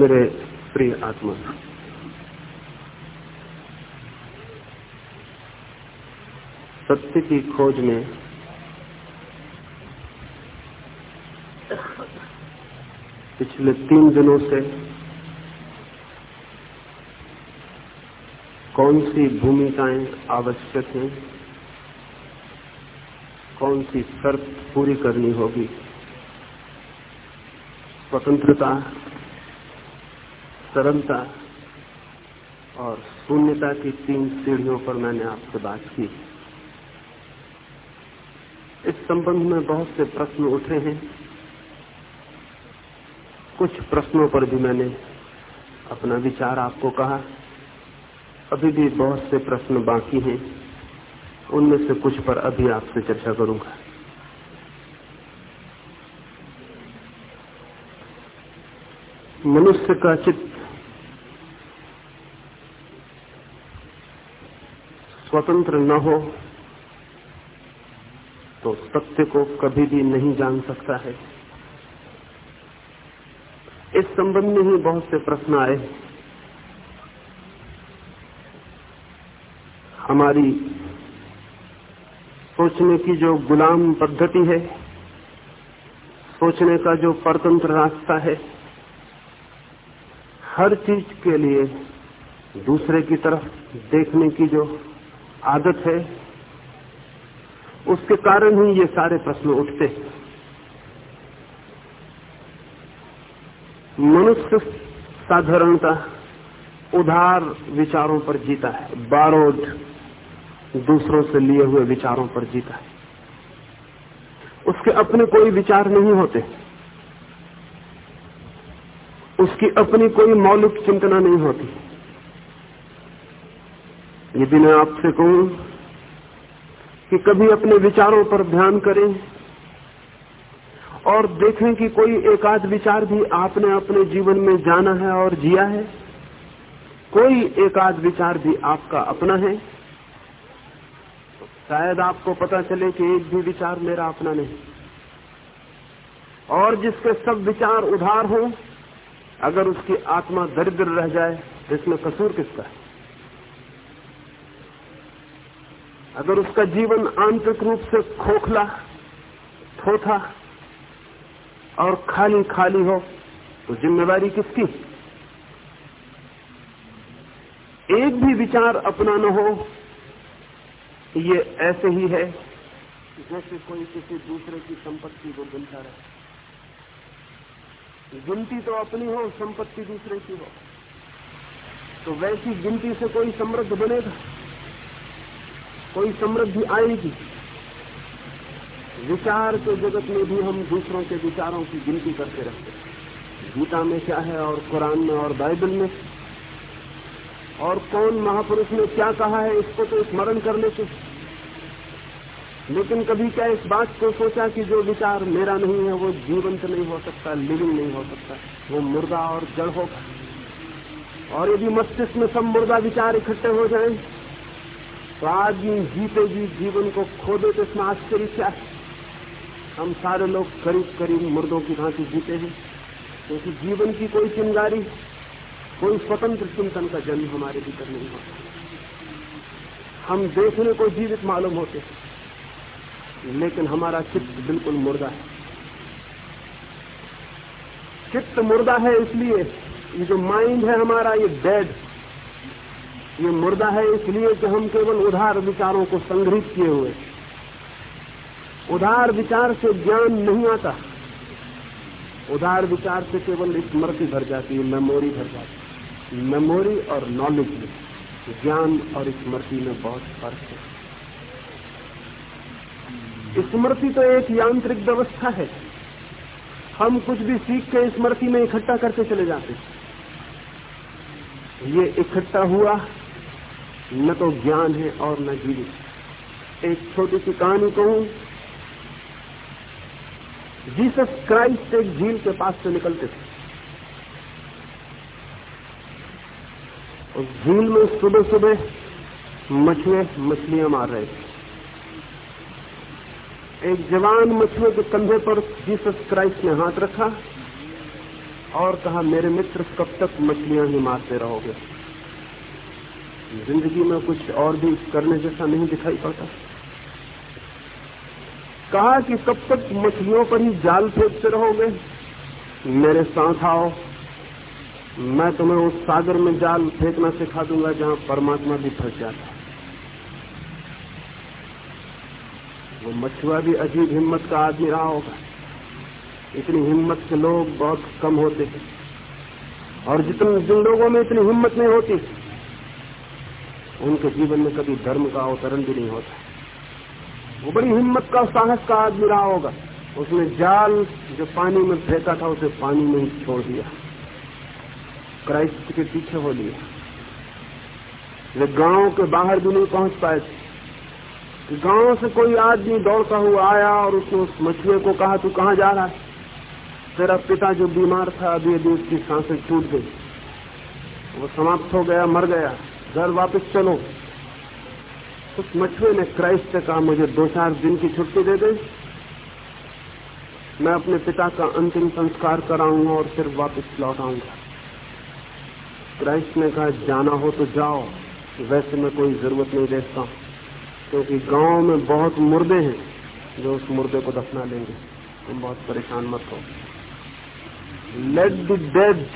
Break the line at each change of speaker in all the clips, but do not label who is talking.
मेरे प्रिय आत्मा। सत्य की खोज में पिछले तीन दिनों से कौन सी भूमिकाएँ आवश्यक हैं? कौन सी शर्त पूरी करनी होगी? स्वतंत्रता सरलता और शून्यता की तीन सीढ़ियों पर मैंने आपसे बात की। इस संबंध में बहुत से प्रश्न उठे हैं। कुछ प्रश्नों पर भी मैंने अपना विचार आपको कहा। अभी भी बहुत से प्रश्न बाकी हैं। उनमें से कुछ पर अभी आपसे चर्चा करूँगा। मनुष्य का चित्त स्वतंत्र न हो तो सत्य को कभी भी नहीं जान सकता है। इस संबंध में ही बहुत से प्रश्न आए हमारी सोचने की जो गुलाम पद्धति है, सोचने का जो परतंत्र रास्ता है, हर चीज़ के लिए दूसरे की तरफ़ देखने की जो आदत है। उसके कारण ही ये सारे प्रश्न उठते मनुष्य साधारणता उधार विचारों पर जीता है, बारोड दूसरों से लिए हुए विचारों पर जीता है। उसके अपने कोई विचार नहीं होते। उसकी अपनी कोई मौलिक चिंतना नहीं होती। यदि मैं आपसे कहूँ कि कभी अपने विचारों पर ध्यान करें और देखें कि कोई एकाध विचार भी आपने अपने जीवन में जाना है और जिया है। कोई एकाध विचार भी आपका अपना है। शायद आपको पता चले कि एक भी विचार मेरा अपना नहीं। और जिसके सब विचार उधार हो, अगर उसकी आत्मा दरिद्र रह जाए तो इसमें कसूर किसका है? अगर उसका जीवन आंतरिक रूप से खोखला, थोथा और खाली खाली हो तो जिम्मेवारी किसकी? एक भी विचार अपना न हो, ये ऐसे ही है जैसे कोई किसी दूसरे की संपत्ति को गिनता रहे। गिनती तो अपनी हो, संपत्ति दूसरे की हो। तो वैसी गिनती से कोई समृद्ध बनेगा? कोई समृद्धि आएगी। विचार के जगत में भी हम दूसरों के विचारों की गिनती करते रहते हैं। गीता में क्या है और कुरान में और बाइबल में? और कौन महापुरुष ने क्या कहा है, इसको तो स्मरण कर लेते लेकिन कभी क्या इस बात को सोचा कि जो विचार मेरा नहीं है, वो जीवंत नहीं हो सकता, लिविंग नहीं हो सकता, वो मुर्दा और जड़ होगा। और यदि मस्तिष्क में सब मुर्दा विचार इकट्ठे हो जाएँ तो आदमी जीते जी जीवन को खो दे तो इसमें आश्चर्य क्या? है हम सारे लोग करीब करीब मुर्दों की भांति जीते हैं। क्योंकि तो जीवन की कोई चिंगारी, कोई स्वतंत्र चिंतन का जन्म हमारे भीतर नहीं होता। हम देखने को जीवित मालूम होते हैं, लेकिन हमारा चित्त बिल्कुल मुर्दा है। चित्त मुर्दा है इसलिए ये जो माइंड है हमारा, ये डेड ये मुर्दा है इसलिए कि हम केवल उधार विचारों को संग्रहित किए हुए उधार विचार से ज्ञान नहीं आता। उधार विचार से केवल स्मृति भर जाती है, मेमोरी भर जाती है। मेमोरी और नॉलेज में ज्ञान और स्मृति में बहुत फ़र्क है। स्मृति तो एक यांत्रिक व्यवस्था है। हम कुछ भी सीख के स्मृति में इकट्ठा करके चले जाते हैं। ये इकट्ठा हुआ न तो ज्ञान है और न जीवित एक छोटी सी कहानी कहूँ, जीसस क्राइस्ट एक झील के पास से निकलते थे। उस झील में सुबह सुबह मछुए मछलियाँ मार रहे थे। एक जवान मछुए के कंधे पर जीसस क्राइस्ट ने हाथ रखा और कहा, मेरे मित्र, कब तक मछलियाँ ही मारते रहोगे? ज़िंदगी में कुछ और भी करने जैसा नहीं दिखाई पड़ता। कहा कि कब तक मछलियों पर ही जाल फेंकते रहोगे? मेरे साथ आओ। मैं तुम्हें उस सागर में जाल फेंकना सिखा दूँगा जहाँ परमात्मा भी फंस जाता है। वो मछुआ भी अजीब हिम्मत का आदमी रहा होगा। इतनी हिम्मत के लोग बहुत कम होते हैं। और जितने जिन लोगों में इतनी हिम्मत नहीं होती उनके जीवन में कभी धर्म का अवतरण भी नहीं होता। वो बड़ी हिम्मत का, साहस का आदमी रहा होगा। उसने जाल जो पानी में फेंका था, उसे पानी में ही छोड़ दिया। क्राइस्ट के पीछे हो लिया। वे गाँव के बाहर भी नहीं पहुँच पाए थे। गाँव से कोई आदमी दौड़ता हुआ आया और उसने उस मछुए को कहा, तू कहाँ जा रहा है? तेरा पिता जो बीमार था अभी अभी उसकी साँसें छूट गई। वो समाप्त हो गया, मर गया। घर वापस चलो। उस मछुए ने क्राइस्ट से कहा, मुझे दो चार दिन की छुट्टी दे दे। मैं अपने पिता का अंतिम संस्कार कराऊँगा और फिर वापस लौट आऊँगा। क्राइस्ट ने कहा, जाना हो तो जाओ। वैसे मैं कोई ज़रूरत नहीं देखता, क्योंकि गाँव में बहुत मुर्दे हैं जो उस मुर्दे को दफना लेंगे। तुम बहुत परेशान मत हो। Let the dead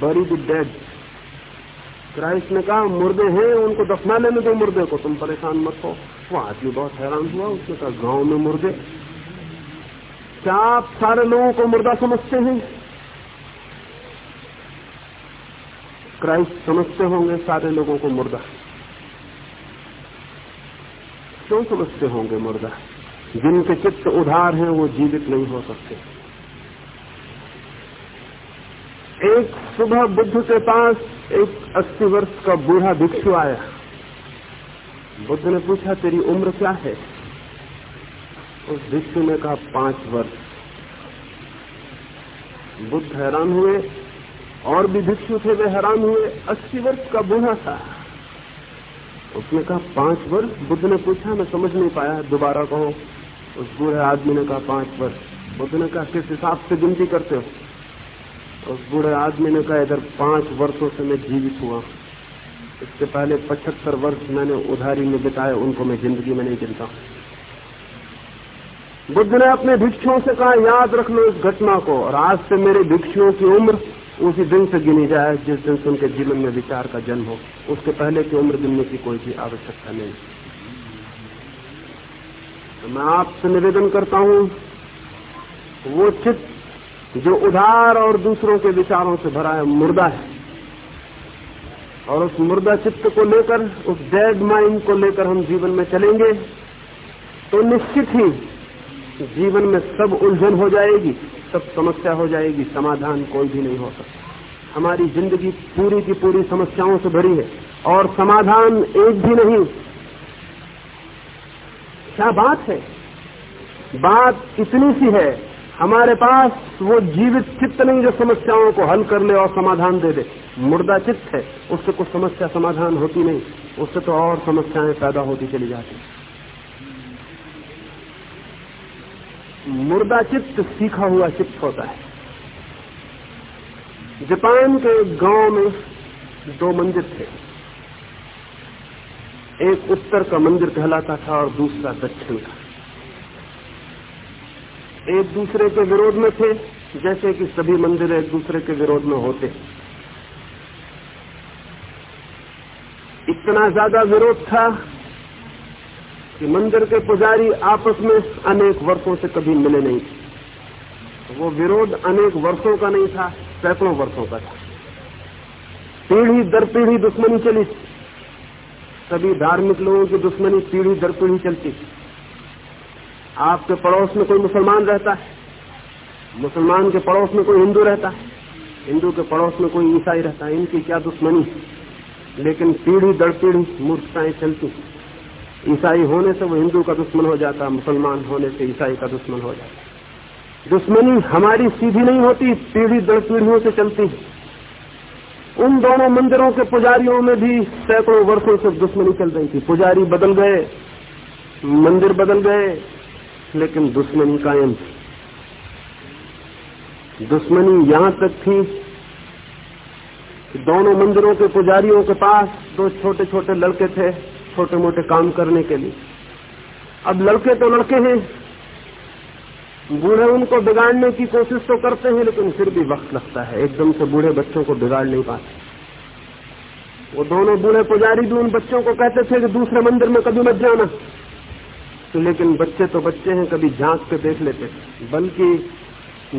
bury the dead Christ ने कहा, मुर्दे हैं, उनको दफना लेने दो मुर्दे को तुम परेशान मत हो। वो आदमी बहुत हैरान हुआ, उसने कहा, गाँव में मुर्दे? क्या आप सारे लोगों को मुर्दा समझते हैं? क्राइस्ट समझते होंगे, सारे लोगों को मुर्दा। क्यों समझते होंगे मुर्दा? जिनके चित्त उधार हैं, वो जीवित नहीं हो सकते। एक सुबह बुद्ध के पास एक अस्सी वर्ष का बूढ़ा भिक्षु आया। बुद्ध ने पूछा, तेरी उम्र क्या है? उस भिक्षु ने कहा, पाँच वर्ष। बुद्ध हैरान हुए, और भी भिक्षु थे, वे हैरान हुए, अस्सी वर्ष का बूढ़ा था। उसने कहा, पाँच वर्ष? बुद्ध ने पूछा, मैं समझ नहीं पाया, दोबारा कहो। उस बूढ़े आदमी ने कहा, पाँच वर्ष। बुद्ध ने कहा, किस हिसाब से गिनती करते हो? उस बूढ़े आदमी ने कहा, इधर पाँच वर्षों से मैं जीवित हुआ इसके पहले पचहत्तर वर्ष मैंने उधारी में बिताए, उनको मैं ज़िंदगी में नहीं गिनता। बुद्ध ने अपने भिक्षुओं से कहा, याद रख लो इस घटना को, और आज से मेरे भिक्षुओं की उम्र उसी दिन से गिनी जाए, जिस दिन से उनके जीवन में विचार का जन्म हो। उसके पहले की उम्र गिनने की कोई भी आवश्यकता नहीं। तो मैं आपसे निवेदन करता हूँ, वो चित्त जो उधार और दूसरों के विचारों से भरा है, मुर्दा है। और उस मुर्दा चित्त को लेकर, उस डेड माइंड को लेकर हम जीवन में चलेंगे तो निश्चित ही जीवन में सब उलझन हो जाएगी, सब समस्या हो जाएगी, समाधान कोई भी नहीं हो सकता। हमारी ज़िंदगी पूरी की पूरी समस्याओं से भरी है, और समाधान एक भी नहीं। क्या बात है? बात इतनी सी है हमारे पास वो जीवित चित्त नहीं जो समस्याओं को हल कर ले और समाधान दे दे। मुर्दा चित्त है, उससे कुछ समस्या समाधान होती नहीं, उससे तो और समस्याएँ पैदा होती चली जाती मुर्दा चित्त सीखा हुआ चित्त होता है। जापान के गाँव में दो मंदिर थे। एक उत्तर का मंदिर कहलाता था और दूसरा दक्षिण का। एक दूसरे के विरोध में थे, जैसे कि सभी मंदिर एक दूसरे के विरोध में होते। इतना ज़्यादा विरोध था कि मंदिर के पुजारी आपस में अनेक वर्षों से कभी मिले नहीं थे। वो विरोध अनेक वर्षों का नहीं था, सैकड़ों वर्षों का था। पीढ़ी दर पीढ़ी दुश्मनी चली सभी धार्मिक लोगों की दुश्मनी पीढ़ी दर पीढ़ी चलती थी। आपके पड़ोस में कोई मुसलमान रहता है? मुसलमान के पड़ोस में कोई हिंदू रहता है? हिंदू के पड़ोस में कोई ईसाई रहता है? इनकी क्या दुश्मनी लेकिन पीढ़ी दर पीढ़ी मूर्खताएँ चलती ईसाई होने से वो हिंदू का दुश्मन हो जाता मुसलमान होने से ईसाई का दुश्मन हो जाता दुश्मनी हमारी सीधी नहीं होती, पीढ़ी दर पीढ़ियों से चलती उन दोनों मंदिरों के पुजारियों में भी सैकड़ों वर्षों से दुश्मनी चल रही थी। पुजारी बदल गए, मंदिर बदल गए लेकिन दुश्मनी कायम थी। दुश्मनी यहाँ तक थी दोनों मंदिरों के पुजारियों के पास दो छोटे छोटे लड़के थे छोटे मोटे काम करने के लिए। अब लड़के तो लड़के हैं। बूढ़े उनको बिगाड़ने की कोशिश तो करते हैं, लेकिन फिर भी वक्त लगता है। एकदम से बूढ़े बच्चों को बिगाड़ नहीं पाते। वो दोनों बूढ़े पुजारी भी उन बच्चों को कहते थे कि दूसरे मंदिर में कभी मत जाना। तो लेकिन बच्चे तो बच्चे हैं, कभी झाँक के देख लेते। बल्कि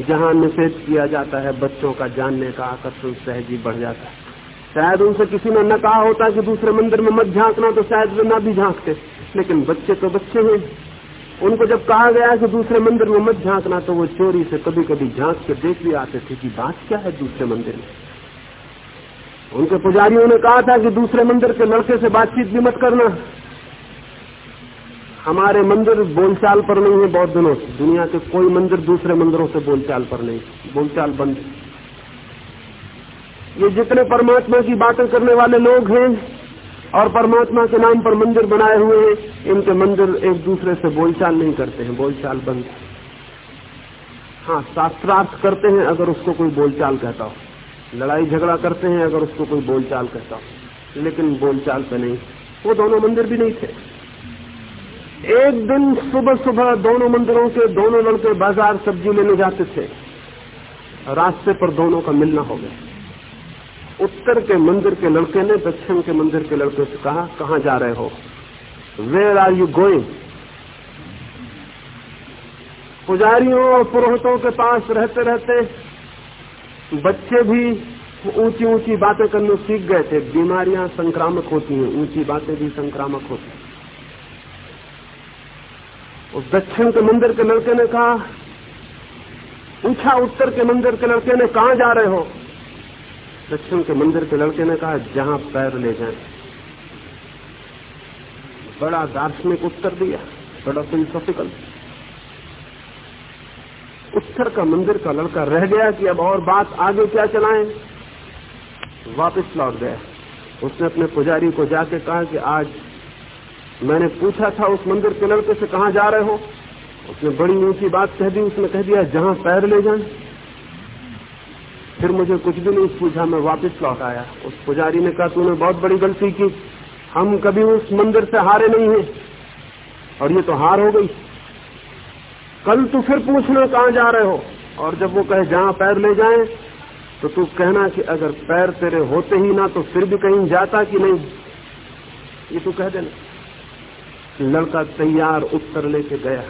जहाँ निषेध किया जाता है, बच्चों का जानने का आकर्षण सहज ही बढ़ जाता है। शायद उनसे किसी ने न कहा होता कि दूसरे मंदिर में मत झांकना तो शायद वे न भी झांकते। लेकिन बच्चे तो बच्चे हैं। उनको जब कहा गया कि दूसरे मंदिर में मत झांकना तो वो चोरी से कभी कभी झाँक के देख भी आते थे कि बात क्या है दूसरे मंदिर में। उनके पुजारियों ने कहा था कि दूसरे मंदिर के लड़के से बातचीत भी मत करना। हमारे मंदिर बोलचाल पर नहीं है बहुत दिनों से। दुनिया के कोई मंदिर दूसरे मंदिरों से बोलचाल पर नहीं। बोलचाल बंद ये जितने परमात्मा की बातें करने वाले लोग हैं और परमात्मा के नाम पर मंदिर बनाए हुए हैं, इनके मंदिर एक दूसरे से बोलचाल नहीं करते हैं। बोलचाल बंद हाँ शास्त्रार्थ करते हैं अगर उसको कोई बोलचाल कहता हो। लड़ाई झगड़ा करते हैं अगर उसको कोई बोलचाल कहता हो। लेकिन बोलचाल पे नहीं। वो दोनों मंदिर भी नहीं थे। एक दिन सुबह सुबह दोनों मंदिरों के, दोनों लड़के बाज़ार सब्ज़ी लेने जाते थे। रास्ते पर दोनों का मिलना हो गया। उत्तर के मंदिर के लड़के ने दक्षिण के मंदिर के लड़के से कहा कहा जा रहे हो? वेर आर यू गोइंग पुजारियों और पुरोहितों के पास रहते रहते बच्चे भी ऊँची ऊँची बातें करने सीख गए थे। बीमारियाँ संक्रामक होती हैं, ऊँची बातें भी संक्रामक होती उस दक्षिण के मंदिर के लड़के ने कहा पूछा उत्तर के मंदिर के लड़के ने कहा जा रहे हो? दक्षिण के मंदिर के लड़के ने कहा, जहाँ पैर ले जाए। बड़ा दार्शनिक उत्तर दिया, बड़ा फिलोसॉफिकल उत्तर का मंदिर का लड़का रह गया कि अब और बात आगे क्या चलाएँ? वापस लौट गया। उसने अपने पुजारी को जाके कहा कि आज मैंने पूछा था उस मंदिर के लड़के से कहा जा रहे हो? उसने बड़ी ऊँची बात कह दी, उसने कह दिया, जहाँ पैर ले जाए। फिर मुझे कुछ भी नहीं पूछा, मैं वापस लौट आया। उस पुजारी ने कहा, तूने बहुत बड़ी गलती की। हम कभी उस मंदिर से हारे नहीं हैं। और ये तो हार हो गई। कल तू फिर पूछना कहाँ जा रहे हो? और जब वो कहे, जहाँ पैर ले जाए तो तू कहना कि अगर पैर तेरे होते ही ना तो फिर भी कहीं जाता कि नहीं? ये तू कह देना। लड़का तैयार उत्तर लेके गया।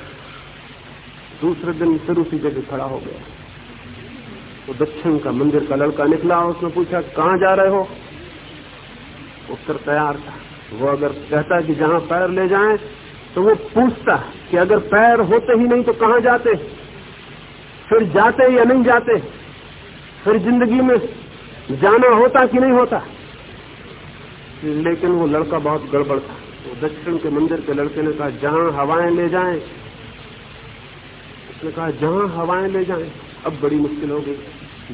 दूसरे दिन फिर उसी जगह खड़ा हो गया। वो दक्षिण का मंदिर का लड़का निकला उसने पूछा, कहाँ जा रहे हो? उत्तर तैयार था। वो अगर कहता कि जहाँ पैर ले जाए तो वो पूछता कि अगर पैर होते ही नहीं तो कहाँ जाते? फिर जाते या नहीं जाते? फिर ज़िंदगी में जाना होता कि नहीं होता? लेकिन वो लड़का बहुत गड़बड़ था। वो दक्षिण के मंदिर के लड़के ने कहा, जहाँ हवाएँ ले जाएँ। उसने कहा, जहाँ हवाएँ ले जाएँ। अब बड़ी मुश्किल हो गई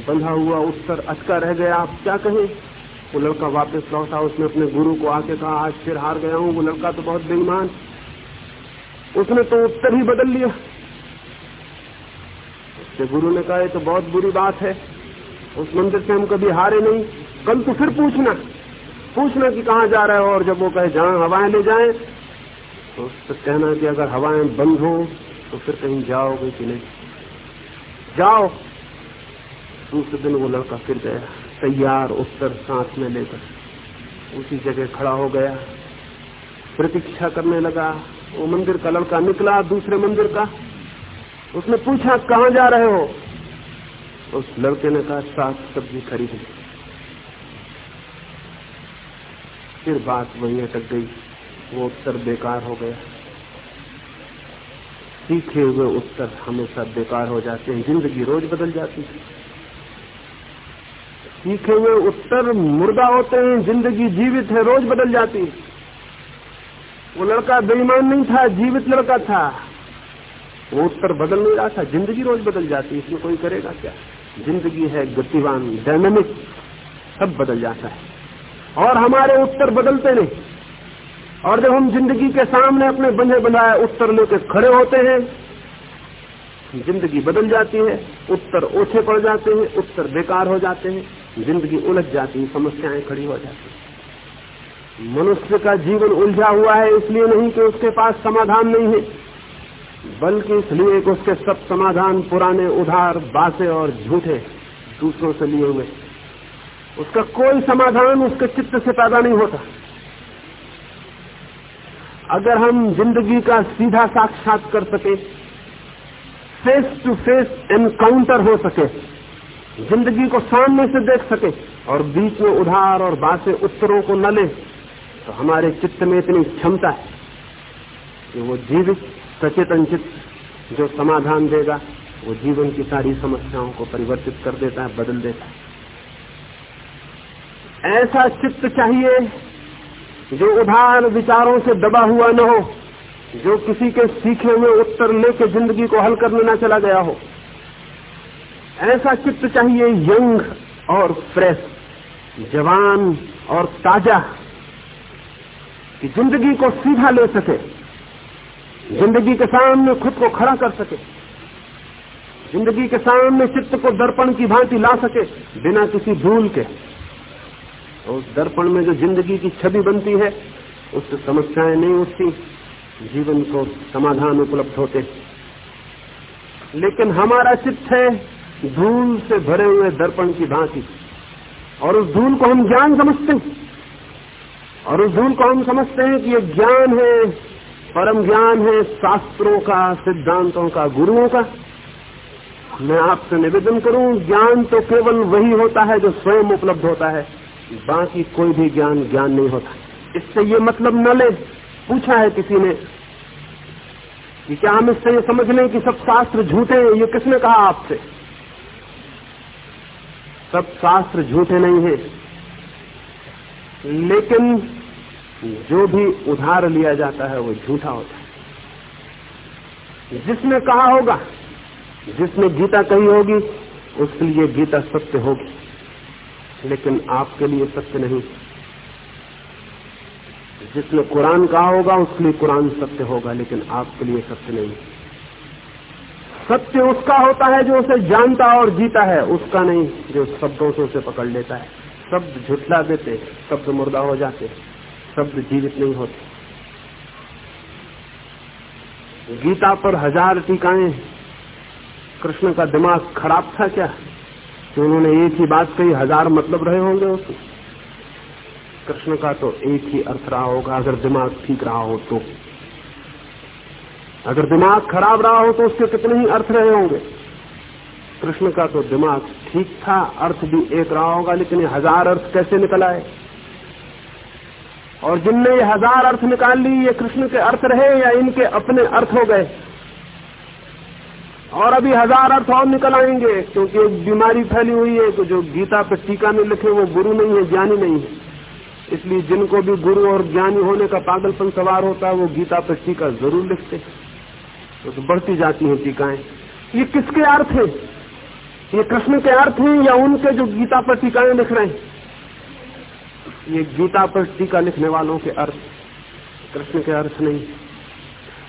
बंधा हुआ उत्तर अटका रह गया। आप क्या कहें? वो लड़का वापस लौटा। उसने अपने गुरु को आके कहा, आज फिर हार गया हूँ। वो लड़का तो बहुत बेईमान। उसने तो उत्तर ही बदल लिया। उसके गुरु ने कहा तो बहुत बुरी बात है। उस मंदिर से हम कभी हारे नहीं। कल तो फिर पूछना। पूछना कि कहाँ जा रहे हो और जब वो कहे, जहाँ हवाएँ ले जाए तो उससे कहना कि अगर हवाएँ बंद हो तो फिर कहीं जाओगे कि नहीं? जाओ। दूसरे दिन वो लड़का फिर गया, तैयार, उत्तर सांस में लेकर। उसी जगह खड़ा हो गया। प्रतीक्षा करने लगा। वो मंदिर का लड़का निकला, दूसरे मंदिर का। उसने पूछा, कहाँ जा रहे हो? उस लड़के ने कहा, साग सब्ज़ी खरीद फिर बात वही अटक गई। वो उत्तर बेकार हो गया। सीखे हुए उत्तर हमेशा बेकार हो जाते हैं। ज़िंदगी रोज बदल जाती है। सीखे हुए उत्तर मुर्दा होते हैं। ज़िंदगी जीवित है, रोज बदल जाती है। वो लड़का बेईमान नहीं था, जीवित लड़का था। वो उत्तर बदल नहीं रहा था। ज़िंदगी रोज बदल जाती है। इसमें कोई करेगा क्या? ज़िंदगी है गतिवान डायनेमिक सब बदल जाता है। और हमारे उत्तर बदलते नहीं। और जब हम ज़िंदगी के सामने अपने बंधे बनाए उत्तर लेकर खड़े होते हैं, ज़िंदगी बदल जाती है, उत्तर ओछे पड़ जाते हैं, उत्तर बेकार हो जाते हैं, ज़िंदगी उलझ जाती है, समस्याएँ खड़ी हो जाती हैं। मनुष्य का जीवन उलझा हुआ है, इसलिए नहीं कि उसके पास समाधान नहीं है, बल्कि इसलिए कि उसके सब समाधान पुराने उधार, बासे और झूठे दूसरों से लिए हुए उसका कोई समाधान उसके चित्त से पैदा नहीं होता। अगर हम ज़िंदगी का सीधा साक्षात कर सके फेस टू फेस एनकाउंटर हो सके, ज़िंदगी को सामने से देख सके और बीच में उधार और बासे उत्तरों को न ले तो हमारे चित्त में इतनी क्षमता है कि वो जीवित सचेतन चित्त जो समाधान देगा, वो जीवन की सारी समस्याओं को परिवर्तित कर देता है, बदल देता है। ऐसा चित्त चाहिए जो उधार विचारों से दबा हुआ न हो, जो किसी के सीखे हुए उत्तर लेके ज़िंदगी को हल करने न चला गया हो। ऐसा चित्त चाहिए यंग और फ्रेश, जवान और ताज़ा, कि ज़िंदगी को सीधा ले सके, ज़िंदगी के सामने खुद को खड़ा कर सके, ज़िंदगी के सामने चित्त को दर्पण की भांति ला सके, बिना किसी भूल के। उस दर्पण में जो ज़िंदगी की छवि बनती है उससे समस्याएँ नहीं उठती, जीवन को समाधान उपलब्ध होते लेकिन हमारा चित्त है धूल से भरे हुए दर्पण की भांति, और उस धूल को हम ज्ञान समझते हैं। और उस धूल को हम समझते हैं कि ये ज्ञान है, परम ज्ञान है, शास्त्रों का, सिद्धांतों का, गुरुओं का। मैं आपसे निवेदन करूँ, ज्ञान तो केवल वही होता है जो स्वयं उपलब्ध होता है। बाकी कोई भी ज्ञान ज्ञान नहीं होता। इससे ये मतलब न ले, पूछा है किसी ने कि क्या हम इससे ये समझ लें कि सब शास्त्र झूठे हैं? ये किसने कहा आपसे? सब शास्त्र झूठे नहीं है। लेकिन जो भी उधार लिया जाता है, वो झूठा होता है। जिसने कहा होगा, जिसने गीता कही होगी, उसके लिए गीता सत्य होगी। लेकिन आपके लिए सत्य नहीं। जिसने कुरान कहा होगा, उसके लिए कुरान सत्य होगा, लेकिन आपके लिए सत्य नहीं। सत्य उसका होता है जो उसे जानता और जीता है, उसका नहीं, जो शब्दों से उसे पकड़ लेता है। शब्द झुटला देते शब्द मुर्दा हो जाते शब्द जीवित नहीं होते। गीता पर हज़ार टीकाएँ कृष्ण का दिमाग खराब था क्या? कि उन्होंने एक ही बात कही, हज़ार मतलब रहे होंगे उसमें। कृष्ण का तो एक ही अर्थ रहा होगा, अगर दिमाग ठीक रहा हो तो। अगर दिमाग खराब रहा हो तो उसके कितने ही अर्थ रहे होंगे। कृष्ण का तो दिमाग ठीक था, अर्थ भी एक रहा होगा, लेकिन हज़ार अर्थ कैसे निकल आए? और जिनने ये हज़ार अर्थ निकाल ली ये कृष्ण के अर्थ रहे या इनके अपने अर्थ हो गए? और अभी हज़ार अर्थ और निकल आएँगे क्योंकि एक बीमारी फैली हुई है तो जो गीता पर टीका में लिखे वो गुरु नहीं है ज्ञानी नहीं है। इसलिए जिनको भी गुरु और ज्ञानी होने का पागलपन सवार होता है वो गीता पर टीका ज़रूर लिखते तो, तो बढ़ती जाती है टीकाएँ। ये किसके अर्थ है? ये कृष्ण के अर्थ हैं या उनके जो गीता पर टीकाएँ लिख रहे हैं? ये गीता पर टीका लिखने वालों के अर्थ कृष्ण के अर्थ नहीं।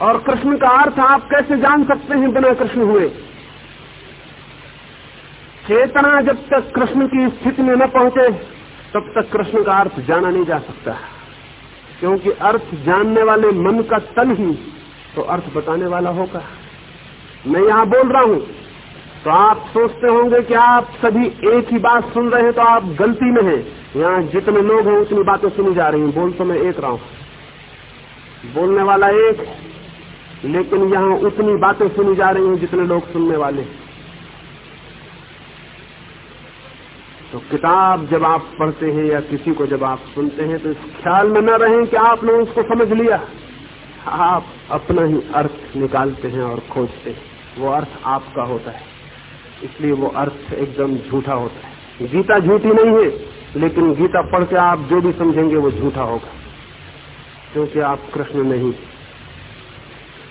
और कृष्ण का अर्थ आप कैसे जान सकते हैं बिना कृष्ण हुए? चेतना जब तक कृष्ण की स्थिति में न पहुँचे, तब तक कृष्ण का अर्थ जाना नहीं जा सकता। क्योंकि अर्थ जानने वाले मन का तल ही तो अर्थ बताने वाला होगा। मैं यहाँ बोल रहा हूँ तो आप सोचते होंगे कि आप सभी एक ही बात सुन रहे हैं तो आप गलती में हैं। यहाँ जितने लोग हैं, उतनी बातें सुनी जा रही हैं। बोल तो मैं एक रहा हूँ। बोलने वाला एक लेकिन यहाँ उतनी बातें सुनी जा रही हैं जितने लोग सुनने वाले तो किताब जब आप पढ़ते हैं या किसी को जब आप सुनते हैं तो इस ख्याल में न रहें कि आपने उसको समझ लिया। आप अपना ही अर्थ निकालते हैं और खोजते हैं। वो अर्थ आपका होता है। इसलिए वो अर्थ एकदम झूठा होता है। गीता झूठी नहीं है, लेकिन गीता पढ़ के आप जो भी समझेंगे वो झूठा होगा। क्योंकि आप कृष्ण नहीं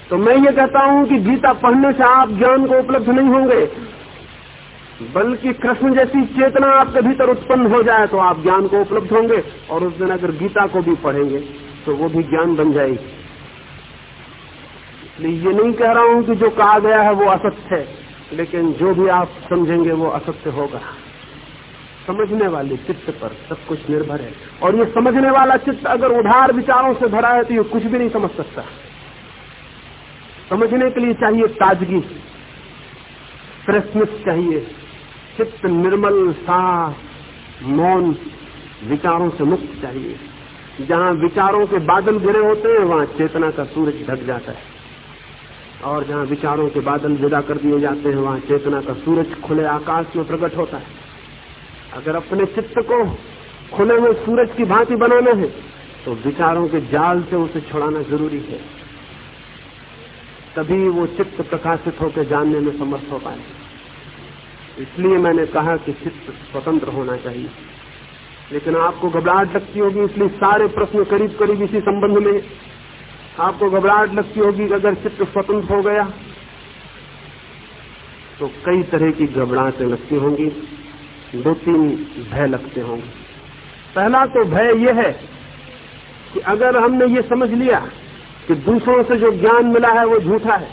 तो मैं ये कहता हूँ कि गीता पढ़ने से आप ज्ञान को उपलब्ध नहीं होंगे। बल्कि कृष्ण जैसी चेतना आपके भीतर उत्पन्न हो जाए तो आप ज्ञान को उपलब्ध होंगे और उस दिन अगर गीता को भी पढ़ेंगे तो वो भी ज्ञान बन जाएगी। इसलिए ये नहीं कह रहा हूँ कि जो कहा गया है वो असत्य है, लेकिन जो भी आप समझेंगे वो असत्य होगा। समझने वाले चित्त पर सब कुछ निर्भर है। और ये समझने वाला चित्त अगर उधार विचारों से भरा है तो ये कुछ भी नहीं समझ सकता। समझने के लिए चाहिए ताजगी। फ्रेशनेस चाहिए, चित्त निर्मल, साफ़, मौन, विचारों से मुक्त चाहिए। जहाँ विचारों के बादल गिरे होते हैं, वहाँ चेतना का सूरज ढक जाता है। और जहाँ विचारों के बादल विदा कर दिए जाते हैं, वहाँ चेतना का सूरज खुले आकाश में प्रकट होता है। अगर अपने चित्त को खुले हुए सूरज की भांति बनाना है तो विचारों के जाल से उसे छुड़ाना ज़रूरी है। तभी वो चित्त प्रकाशित होकर जानने में समर्थ हो पाए। इसलिए मैंने कहा कि चित्त स्वतंत्र होना चाहिए। लेकिन आपको घबराहट लगती होगी, इसलिए सारे प्रश्न करीब करीब इसी संबंध में। आपको घबराहट लगती होगी अगर चित्त स्वतंत्र हो गया तो कई तरह की घबराहटें लगती होंगी, दो तीन भय लगते होंगे। पहला तो भय यह है कि अगर हमने ये समझ लिया कि दूसरों से जो ज्ञान मिला है वो झूठा है।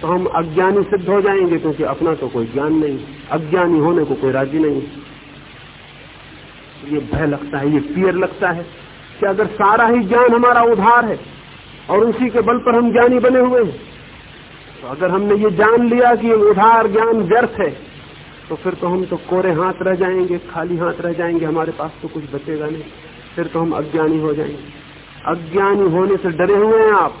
तो हम अज्ञानी सिद्ध हो जाएँगे क्योंकि अपना तो कोई ज्ञान नहीं, अज्ञानी होने को कोई राज़ी नहीं। ये भय लगता है, ये पियर लगता है कि अगर सारा ही ज्ञान हमारा उधार है और उसी के बल पर हम ज्ञानी बने हुए हैं तो अगर हमने ये जान लिया कि उधार ज्ञान व्यर्थ है तो फिर तो हम तो कोरे हाथ रह जाएँगे, खाली हाथ रह जाएँगे, हमारे पास तो कुछ बचेगा नहीं, फिर तो हम अज्ञानी हो जाएँगे। अज्ञानी होने से डरे हुए हैं आप।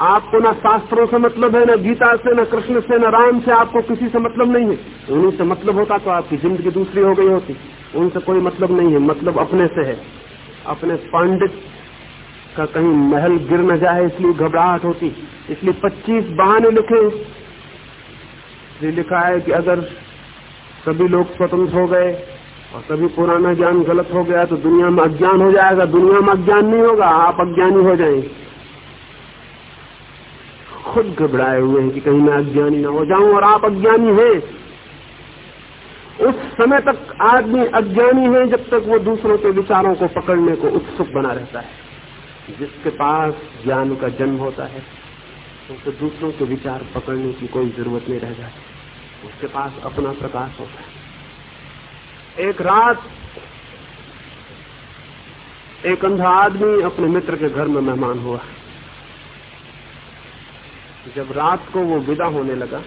आपको ना शास्त्रों से मतलब है, ना गीता से, ना कृष्ण से, ना राम से आपको किसी से मतलब नहीं है। उन्हीं से मतलब होता तो आपकी ज़िंदगी दूसरी हो गई होती। उनसे कोई मतलब नहीं है मतलब अपने से है। अपने पांडित का कहीं महल गिर न जाए, इसलिए घबराहट होती। इसलिए 25 बहाने लिखे। लिखा है कि अगर सभी लोग स्वतंत्र हो गए और कभी पुराना ज्ञान गलत हो गया तो दुनिया में अज्ञान हो जाएगा। दुनिया में अज्ञान नहीं होगा, आप अज्ञानी हो जाएँगे। खुद घबराए हुए हैं कि कहीं मैं अज्ञानी ना हो जाऊँ और आप अज्ञानी हैं। उस समय तक आदमी अज्ञानी है जब तक वो दूसरों के विचारों को पकड़ने को उत्सुक बना रहता है। जिसके पास ज्ञान का जन्म होता है उसे दूसरों के विचार पकड़ने की कोई ज़रूरत नहीं रह जाती। उसके पास अपना प्रकाश होता है। एक रात एक अंधा आदमी अपने मित्र के घर में मेहमान हुआ। जब रात को वो विदा होने लगा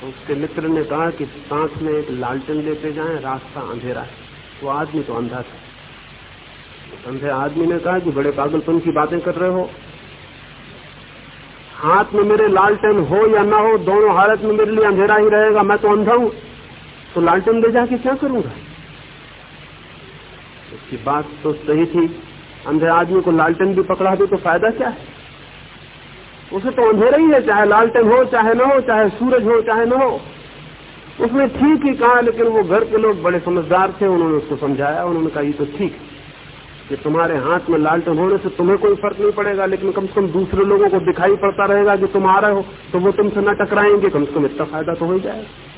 तो उसके मित्र ने कहा कि साथ में एक लालटेन लेते जाएँ रास्ता अंधेरा है। वो आदमी तो अंधा था। अंधे आदमी ने कहा कि बड़े पागलपन की बातें कर रहे हो। हाथ में मेरे लालटेन हो या ना हो, दोनों हालत में मेरे लिए अंधेरा ही रहेगा, मैं तो अंधा हूँ। तो लालटेन ले जाके क्या करूँगा? उसकी बात तो सही थी। अंधे आदमी को लालटेन भी पकड़ा दो तो फ़ायदा क्या है? उसे तो अंधेरा ही है, चाहे लालटेन हो, चाहे न हो, चाहे सूरज हो, चाहे न हो। उसने ठीक ही कहा, लेकिन वो घर के लोग बड़े समझदार थे, उन्होंने उसको समझाया। उन्होंने कहा, ये तो ठीक कि तुम्हारे हाथ में लालटेन होने से तुम्हें कोई फ़र्क नहीं पड़ेगा, लेकिन कम से कम दूसरे लोगों को दिखाई पड़ता रहेगा कि तुम आ रहे हो तो वो तुमसे न टकराएँगे, कम से कम इतना फ़ायदा तो हो ही जाएगा।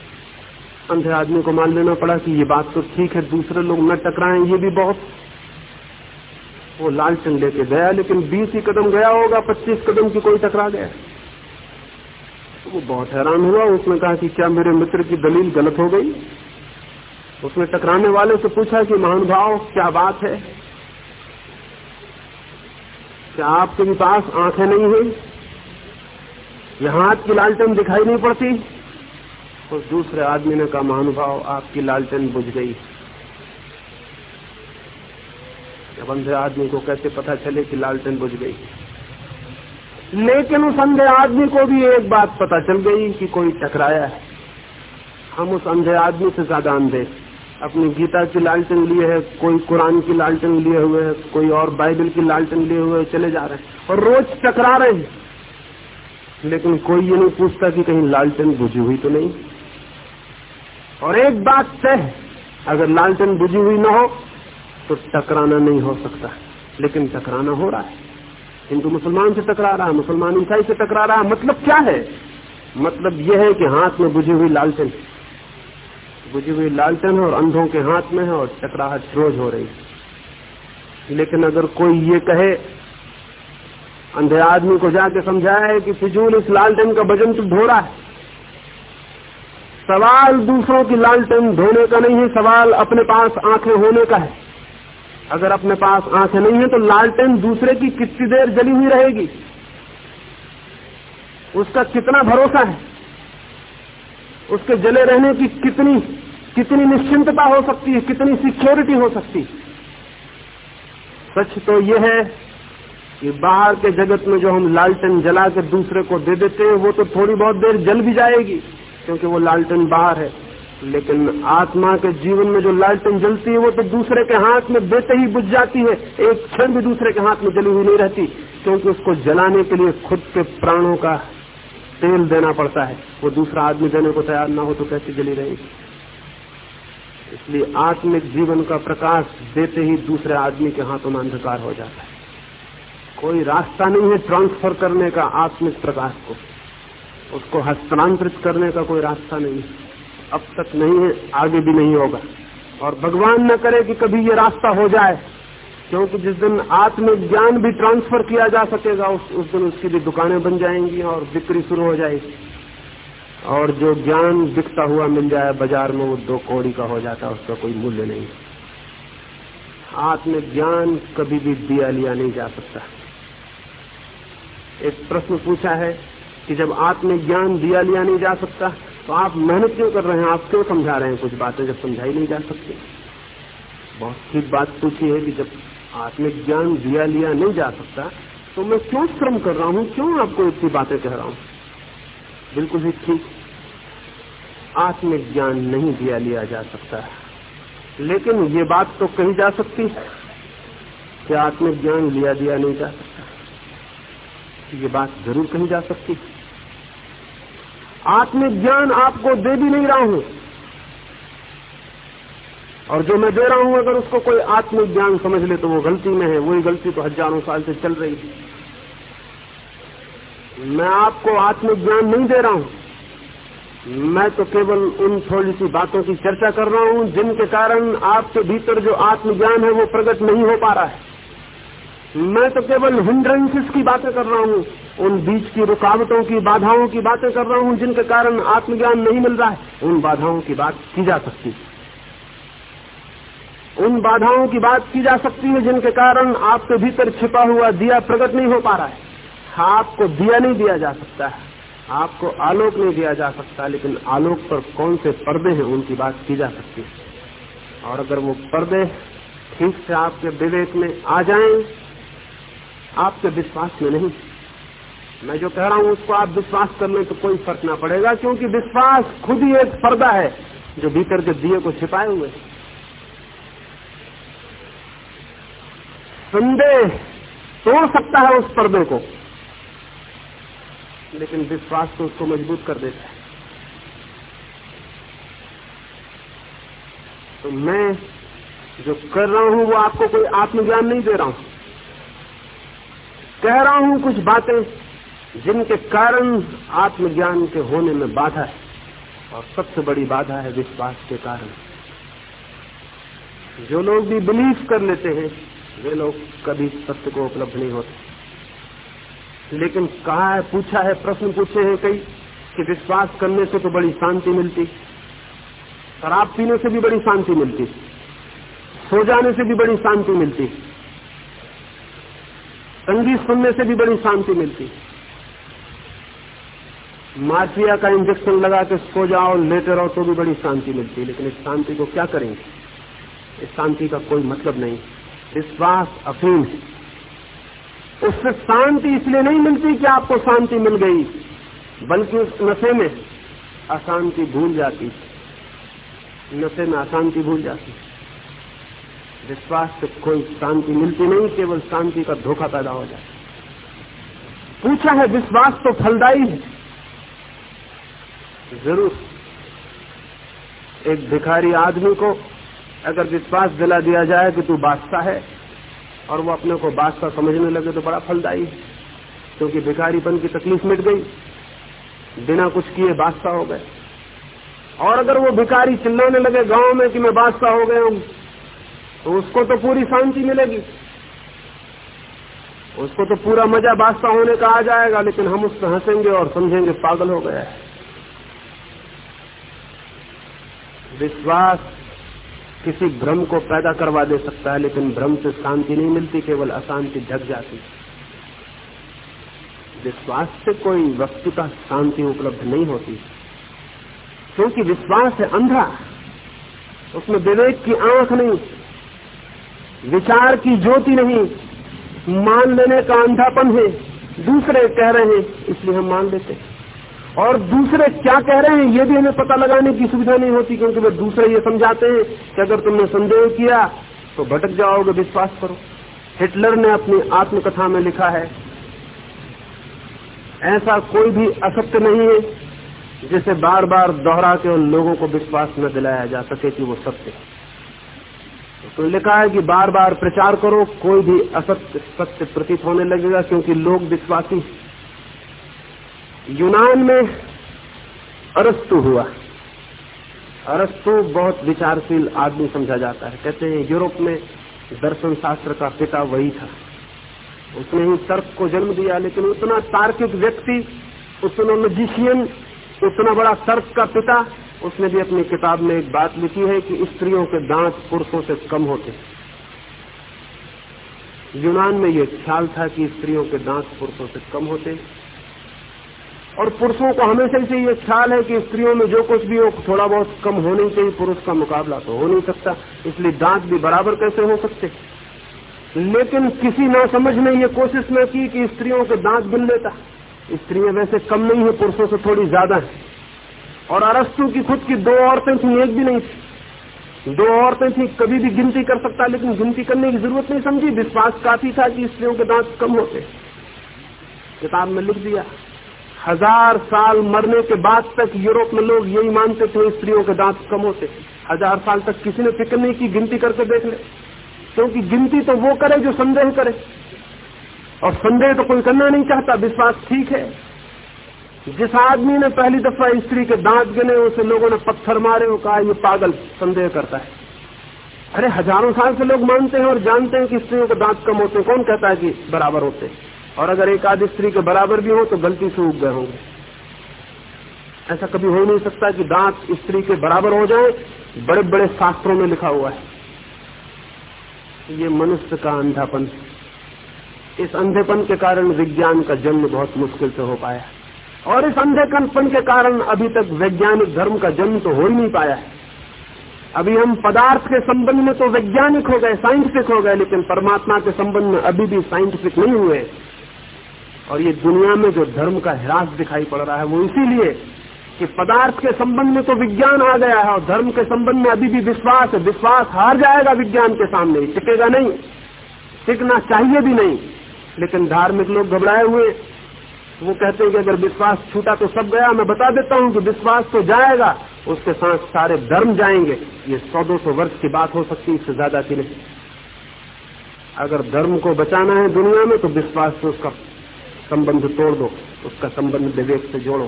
अंधे आदमी को मान लेना पड़ा कि ये बात तो ठीक है, दूसरे लोग न टकराए, ये भी बहुत। वो लालचन लेके गया, लेकिन बीस ही कदम गया होगा, पच्चीस कदम की कोई टकरा गया। तो वो बहुत हैरान हुआ, उसने कहा कि क्या मेरे मित्र की दलील गलत हो गई? उसने टकराने वाले से पूछा कि महानुभाव, क्या बात है? क्या आपके भी पास आँखें नहीं हुई यहाँ हाथ की लालटेन दिखाई नहीं पड़ती? उस दूसरे आदमी ने कहा, महानुभाव, आपकी लालटेन बुझ गई। अब अंधे आदमी को कैसे पता चले कि लालटेन बुझ गई? लेकिन उस अंधे आदमी को भी एक बात पता चल गई कि कोई टकराया है। हम उस अंधे आदमी से ज़्यादा अंधे अपनी गीता की लालटेन लिए है, कोई कुरान की लालटेन लिए हुए है, कोई और बाइबल की लालटेन लिए हुए चले जा रहे हैं और रोज टकरा रहे हैं। लेकिन कोई ये नहीं पूछता कि कहीं लालटेन बुझी हुई तो नहीं। और एक बात तय अगर लालटेन बुझी हुई ना हो तो टकराना नहीं हो सकता। लेकिन टकराना हो रहा है। हिंदू मुसलमान से टकरा रहा है, मुसलमान ईसाई से टकरा रहा है। मतलब क्या है? मतलब यह है कि हाथ में बुझी हुई लालटेन बुझी हुई लालटेन और अंधों के हाथ में है और टकराहट रोज हो रही है। लेकिन अगर कोई ये कहे, अंधे आदमी को जाके समझाया है कि फिजूल इस लालटेन का वज़न तो ढो है। सवाल दूसरों की लालटेन धोने का नहीं है, सवाल अपने पास आँखें होने का है। अगर अपने पास आँखें नहीं है तो लालटेन दूसरे की कितनी देर जली हुई रहेगी? उसका कितना भरोसा है? उसके जले रहने की कितनी कितनी निश्चिंतता हो सकती है, कितनी सिक्योरिटी हो सकती है? सच तो यह है कि बाहर के जगत में जो हम लालटेन जला के दूसरे को दे देते हैं, वो तो थोड़ी बहुत देर जल भी जाएगी। क्योंकि वो लालटेन बाहर है। लेकिन आत्मा के जीवन में जो लालटेन जलती है, वो तो दूसरे के हाथ में देते ही बुझ जाती है। एक क्षण भी दूसरे के हाथ में जली हुई नहीं रहती, क्योंकि उसको जलाने के लिए खुद के प्राणों का तेल देना पड़ता है। वो दूसरा आदमी देने को तैयार ना हो तो कैसे जली रहेगी? इसलिए आत्मिक जीवन का प्रकाश देते ही दूसरे आदमी के हाथों में अंधकार हो जाता है। कोई रास्ता नहीं है ट्रांसफ़र करने का आत्मिक प्रकाश को। उसको हस्तांतरित करने का कोई रास्ता नहीं अब तक नहीं है आगे भी नहीं होगा। और भगवान न करे कि कभी ये रास्ता हो जाए क्योंकि जिस दिन आत्मिक ज्ञान भी ट्रांसफ़र किया जा सकेगा उस, उस दिन उसकी भी दुकानें बन जाएँगी और बिक्री शुरू हो जाएगी। और जो ज्ञान बिकता हुआ मिल जाए बाज़ार में वो दो कौड़ी का हो जाता है उसका कोई मूल्य नहीं। आत्मिक ज्ञान कभी भी दिया लिया नहीं जा सकता। एक प्रश्न पूछा है कि जब आत्मिक ज्ञान दिया लिया नहीं जा सकता तो आप मेहनत क्यों कर रहे हैं? आप क्यों समझा रहे हैं कुछ बातें जब समझाई नहीं जा सकती? बहुत ठीक बात पूछी है कि जब आत्मिक ज्ञान दिया लिया नहीं जा सकता तो मैं क्यों श्रम कर रहा हूँ? क्यों आपको इतनी बातें कह रहा हूँ? बिल्कुल ही ठीक। आत्मिक ज्ञान नहीं दिया लिया जा सकता। लेकिन ये बात तो कही जा सकती है कि आत्मिक ज्ञान लिया दिया नहीं जा सकता। ये बात ज़रूर कही जा सकती है। आत्मिक ज्ञान आपको दे भी नहीं रहा हूँ। और जो मैं दे रहा हूँ, अगर उसको कोई आत्मज्ञान समझ ले तो वो गलती में है। वही गलती तो हज़ारों साल से चल रही थी मैं आपको आत्मज्ञान नहीं दे रहा हूँ। मैं तो केवल उन थोड़ी सी बातों की चर्चा कर रहा हूँ, जिनके कारण आपके भीतर जो आत्मज्ञान है वो प्रकट नहीं हो पा रहा है। मैं तो केवल हिंड्रेंसेस की बातें कर रहा हूँ। उन बीच की रुकावटों की, बाधाओं की बातें कर रहा हूँ जिनके कारण आत्मज्ञान नहीं मिल रहा है, उन बाधाओं की बात की जा सकती है। उन बाधाओं की बात की जा सकती है जिनके कारण आपके भीतर छिपा हुआ दिया प्रकट नहीं हो पा रहा है। आपको दिया नहीं दिया जा सकता है, आपको आलोक नहीं दिया जा सकता, लेकिन आलोक पर कौन से पर्दे हैं उनकी बात की जा सकती है। और अगर वो पर्दे ठीक से आपके विवेक में आ जाएँ, आपके विश्वास में नहीं। मैं जो कह रहा हूँ, उसको आप विश्वास कर लें तो कोई फ़र्क ना पड़ेगा, क्योंकि विश्वास खुद ही एक पर्दा है, जो भीतर के दिए को छिपाए हुए संदेह तोड़ सकता है उस पर्दे को, लेकिन विश्वास तो उसको मज़बूत कर देता है। तो मैं जो कर रहा हूँ, वो आपको कोई आत्मज्ञान नहीं दे रहा हूँ। कह रहा हूँ कुछ बातें जिनके कारण आत्मज्ञान के होने में बाधा है। और सबसे बड़ी बाधा है विश्वास के कारण। जो लोग भी बिलीव कर लेते हैं, वे लोग कभी सत्य को उपलब्ध नहीं होते। लेकिन कहा है, पूछा है, प्रश्न पूछे हैं कई, कि विश्वास करने से तो बड़ी शांति मिलती, शराब पीने से भी बड़ी शांति मिलती, सो जाने से भी बड़ी शांति मिलती, संगीत सुनने से भी बड़ी शांति मिलती। मार्फिया का इंजेक्शन लगा के सो जाओ, लेटे रहो तो भी बड़ी शांति मिलती है। लेकिन इस शांति को क्या करेंगे? इस शांति का कोई मतलब नहीं। विश्वास अफीम है। उससे शांति इसलिए नहीं मिलती कि आपको शांति मिल गई, बल्कि उस नशे में अशांति भूल जाती नशे में अशांति भूल जाती विश्वास से कोई शांति मिलती नहीं, केवल शांति का धोखा पैदा हो जाता पूछा है, विश्वास तो फलदायी है। ज़रूर। एक भिखारी आदमी को अगर विश्वास दिला दिया जाए कि तू बादशाह है, और वो अपने को बादशाह समझने लगे तो बड़ा फलदायी है, क्योंकि भिखारीपन की तकलीफ़ मिट गई। बिना कुछ किए बादशाह हो गए। और अगर वो भिखारी चिल्लाने लगे गाँव में कि मैं बादशाह हो गया हूँ तो उसको तो पूरी शांति मिलेगी। उसको तो पूरा मज़ा बादशाह होने का आ जाएगा, लेकिन हम उस पर हंसेंगे और समझेंगे पागल हो गया है। विश्वास किसी भ्रम को पैदा करवा दे सकता है, लेकिन भ्रम से शांति नहीं मिलती, केवल अशांति ढक जाती विश्वास से कोई वस्तु का शांति उपलब्ध नहीं होती। क्योंकि विश्वास है अंधा, उसमें विवेक की आँख नहीं, विचार की ज्योति नहीं, मान लेने का अंधापन है, दूसरे कह रहे हैं, इसलिए हम मान लेते और दूसरे क्या कह रहे हैं, ये भी हमें पता लगाने की सुविधा नहीं होती, क्योंकि वे दूसरे ये समझाते हैं कि अगर तुमने संदेह किया तो भटक जाओगे, विश्वास करो। हिटलर ने अपनी आत्मकथा में लिखा है, ऐसा कोई भी असत्य नहीं है, जिसे बार बार दोहरा के उन लोगों को विश्वास न दिलाया जा सके कि वो सत्य है। तो लिखा है कि बार बार प्रचार करो, कोई भी असत्य, सत्य प्रतीत होने लगेगा, क्योंकि लोग विश्वासी यूनान में अरस्तु हुआ। अरस्तु बहुत विचारशील आदमी समझा जाता है। कहते हैं, यूरोप में दर्शन शास्त्र का पिता वही था। उसने ही तर्क को जन्म दिया, लेकिन उतना तार्किक व्यक्ति, उतना मजिशियन उतना बड़ा तर्क का पिता, उसने भी अपनी किताब में एक बात लिखी है कि स्त्रियों के दांत पुरुषों से कम होते यूनान में यह ख्याल था कि स्त्रियों के दांत पुरुषों से कम होते और पुरुषों को हमेशा से ये ख्याल है कि स्त्रियों में जो कुछ भी हो, थोड़ा बहुत कम होनी चाहिए। पुरुष का मुकाबला तो हो नहीं सकता, इसलिए दांत भी बराबर कैसे हो सकते? लेकिन किसी ना समझ ने ये कोशिश न की कि स्त्रियों के दांत गिन लेता। स्त्रियाँ वैसे कम नहीं है, पुरुषों से थोड़ी ज़्यादा है। और अरस्तु की खुद की दो औरतें थी, एक भी नहीं थी। दो औरतें थी, कभी भी गिनती कर सकता, लेकिन गिनती करने की ज़रूरत नहीं समझी। विश्वास काफ़ी था कि स्त्रियों के दांत कम होते। किताब में लिख दिया। हज़ार साल मरने के बाद तक यूरोप में लोग यही मानते थे, स्त्रियों के दांत कम होते हज़ार साल तक किसी ने फ़िक्र नहीं की, गिनती करके देख ले। क्योंकि गिनती तो वो करे जो संदेह करे। और संदेह तो कोई करना नहीं चाहता, विश्वास ठीक है। जिस आदमी ने पहली दफ़ा स्त्री के दांत गिने, उसे लोगों ने पत्थर मारे और कहा, ये पागल संदेह करता है। अरे, हज़ारों साल से लोग मानते हैं और जानते हैं कि स्त्रियों के दांत कम होते हैं। कौन कहता है कि बराबर होते और अगर एक आध स्त्री के बराबर भी हो तो गलती से उग गए होंगे। ऐसा कभी हो नहीं सकता कि दांत स्त्री के बराबर हो जाए बड़े बड़े शास्त्रों में लिखा हुआ है। ये मनुष्य का अंधापन इस अंधेपन के कारण विज्ञान का जन्म बहुत मुश्किल से हो पाया और इस अंधेपन के कारण अभी तक वैज्ञानिक धर्म का जन्म तो हो ही नहीं पाया है। अभी हम पदार्थ के संबंध में तो वैज्ञानिक हो गए, साइंटिफिक हो गए, लेकिन परमात्मा के संबंध में अभी भी साइंटिफिक नहीं हुए और ये दुनिया में जो धर्म का ह्रास दिखाई पड़ रहा है, वो इसीलिए कि पदार्थ के संबंध में तो विज्ञान आ गया है और धर्म के संबंध में अभी भी विश्वास है। विश्वास हार जाएगा विज्ञान के सामने। टिकेगा नहीं। टिकना चाहिए भी नहीं। लेकिन धार्मिक लोग घबराए हुए। वो कहते हैं कि अगर विश्वास छूटा तो सब गया। मैं बता देता हूँ कि विश्वास तो जाएगा। उसके साथ सारे धर्म जाएँगे। ये सौ दो सौ वर्ष की बात हो सकती है, इससे ज़्यादा की नहीं। अगर धर्म को बचाना है दुनिया में तो विश्वास तो उसका संबंध तोड़ दो, उसका संबंध विवेक से जोड़ो।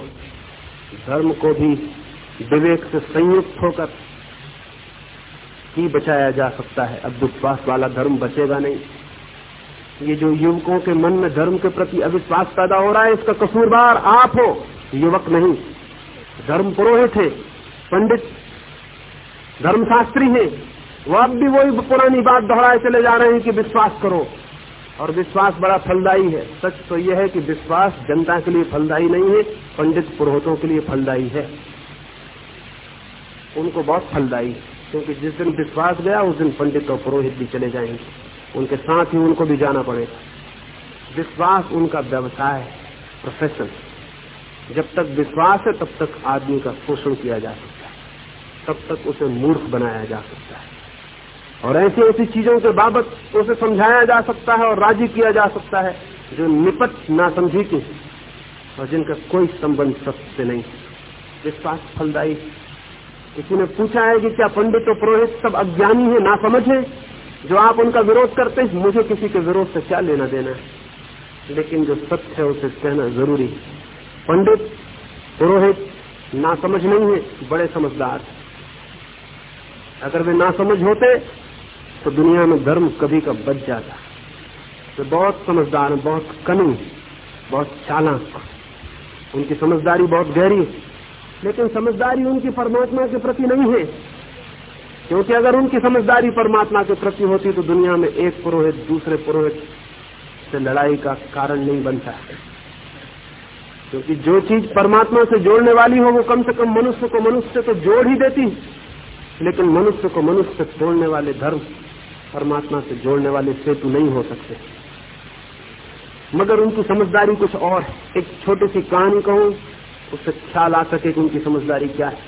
धर्म को भी विवेक से संयुक्त होकर ही बचाया जा सकता है। अब विश्वास वाला धर्म बचेगा नहीं। ये जो युवकों के मन में धर्म के प्रति अविश्वास पैदा हो रहा है, इसका कसूरवार आप हो। युवक नहीं, धर्म पुरोहित है, पंडित, धर्मशास्त्री है। वो अब भी वही पुरानी बात दोहराए चले जा रहे हैं कि विश्वास करो। और विश्वास बड़ा फलदायी है। सच तो यह है कि विश्वास जनता के लिए फलदायी नहीं है, पंडित पुरोहितों के लिए फलदायी है। उनको बहुत फलदायी क्योंकि जिस दिन विश्वास गया, उस दिन पंडित और पुरोहित भी चले जाएँगे। उनके साथ ही उनको भी जाना पड़ेगा। विश्वास उनका व्यवसाय है प्रोफेशन जब तक विश्वास है, तब तक आदमी का शोषण किया जा सकता है। तब तक उसे मूर्ख बनाया जा सकता है। और ऐसी ऐसी चीज़ों के बाबत उसे समझाया जा सकता है और राज़ी किया जा सकता है, जो निपट ना समझी के और जिनका कोई संबंध सत्य से नहीं विश्वास फलदायी। किसी ने पूछा है कि क्या पंडित और पुरोहित सब अज्ञानी है ना समझ है? जो आप उनका विरोध करते हैं, मुझे किसी के विरोध से क्या लेना देना है? लेकिन जो सत्य है, उसे कहना ज़रूरी है। पंडित, पुरोहित ना समझ नहीं है, बड़े समझदार। अगर वे ना समझ होते तो दुनिया में धर्म कभी का बच जाता। वे बहुत समझदार हैं, बहुत कनिंग बहुत चालाक उनकी समझदारी बहुत गहरी है, लेकिन समझदारी उनकी परमात्मा के प्रति नहीं है। क्योंकि अगर उनकी समझदारी परमात्मा के प्रति होती तो दुनिया में एक पुरोहित दूसरे पुरोहित से लड़ाई का कारण नहीं बनता। क्योंकि जो चीज़ परमात्मा से जोड़ने वाली हो वो कम से कम मनुष्य को मनुष्य से तो जोड़ ही देती लेकिन मनुष्य को मनुष्य से तोड़ने वाले धर्म परमात्मा से जोड़ने वाले सेतु नहीं हो सकते। मगर उनकी समझदारी कुछ और एक छोटी सी कहानी कहूँ, उससे ख्याल आ सके कि उनकी समझदारी क्या है।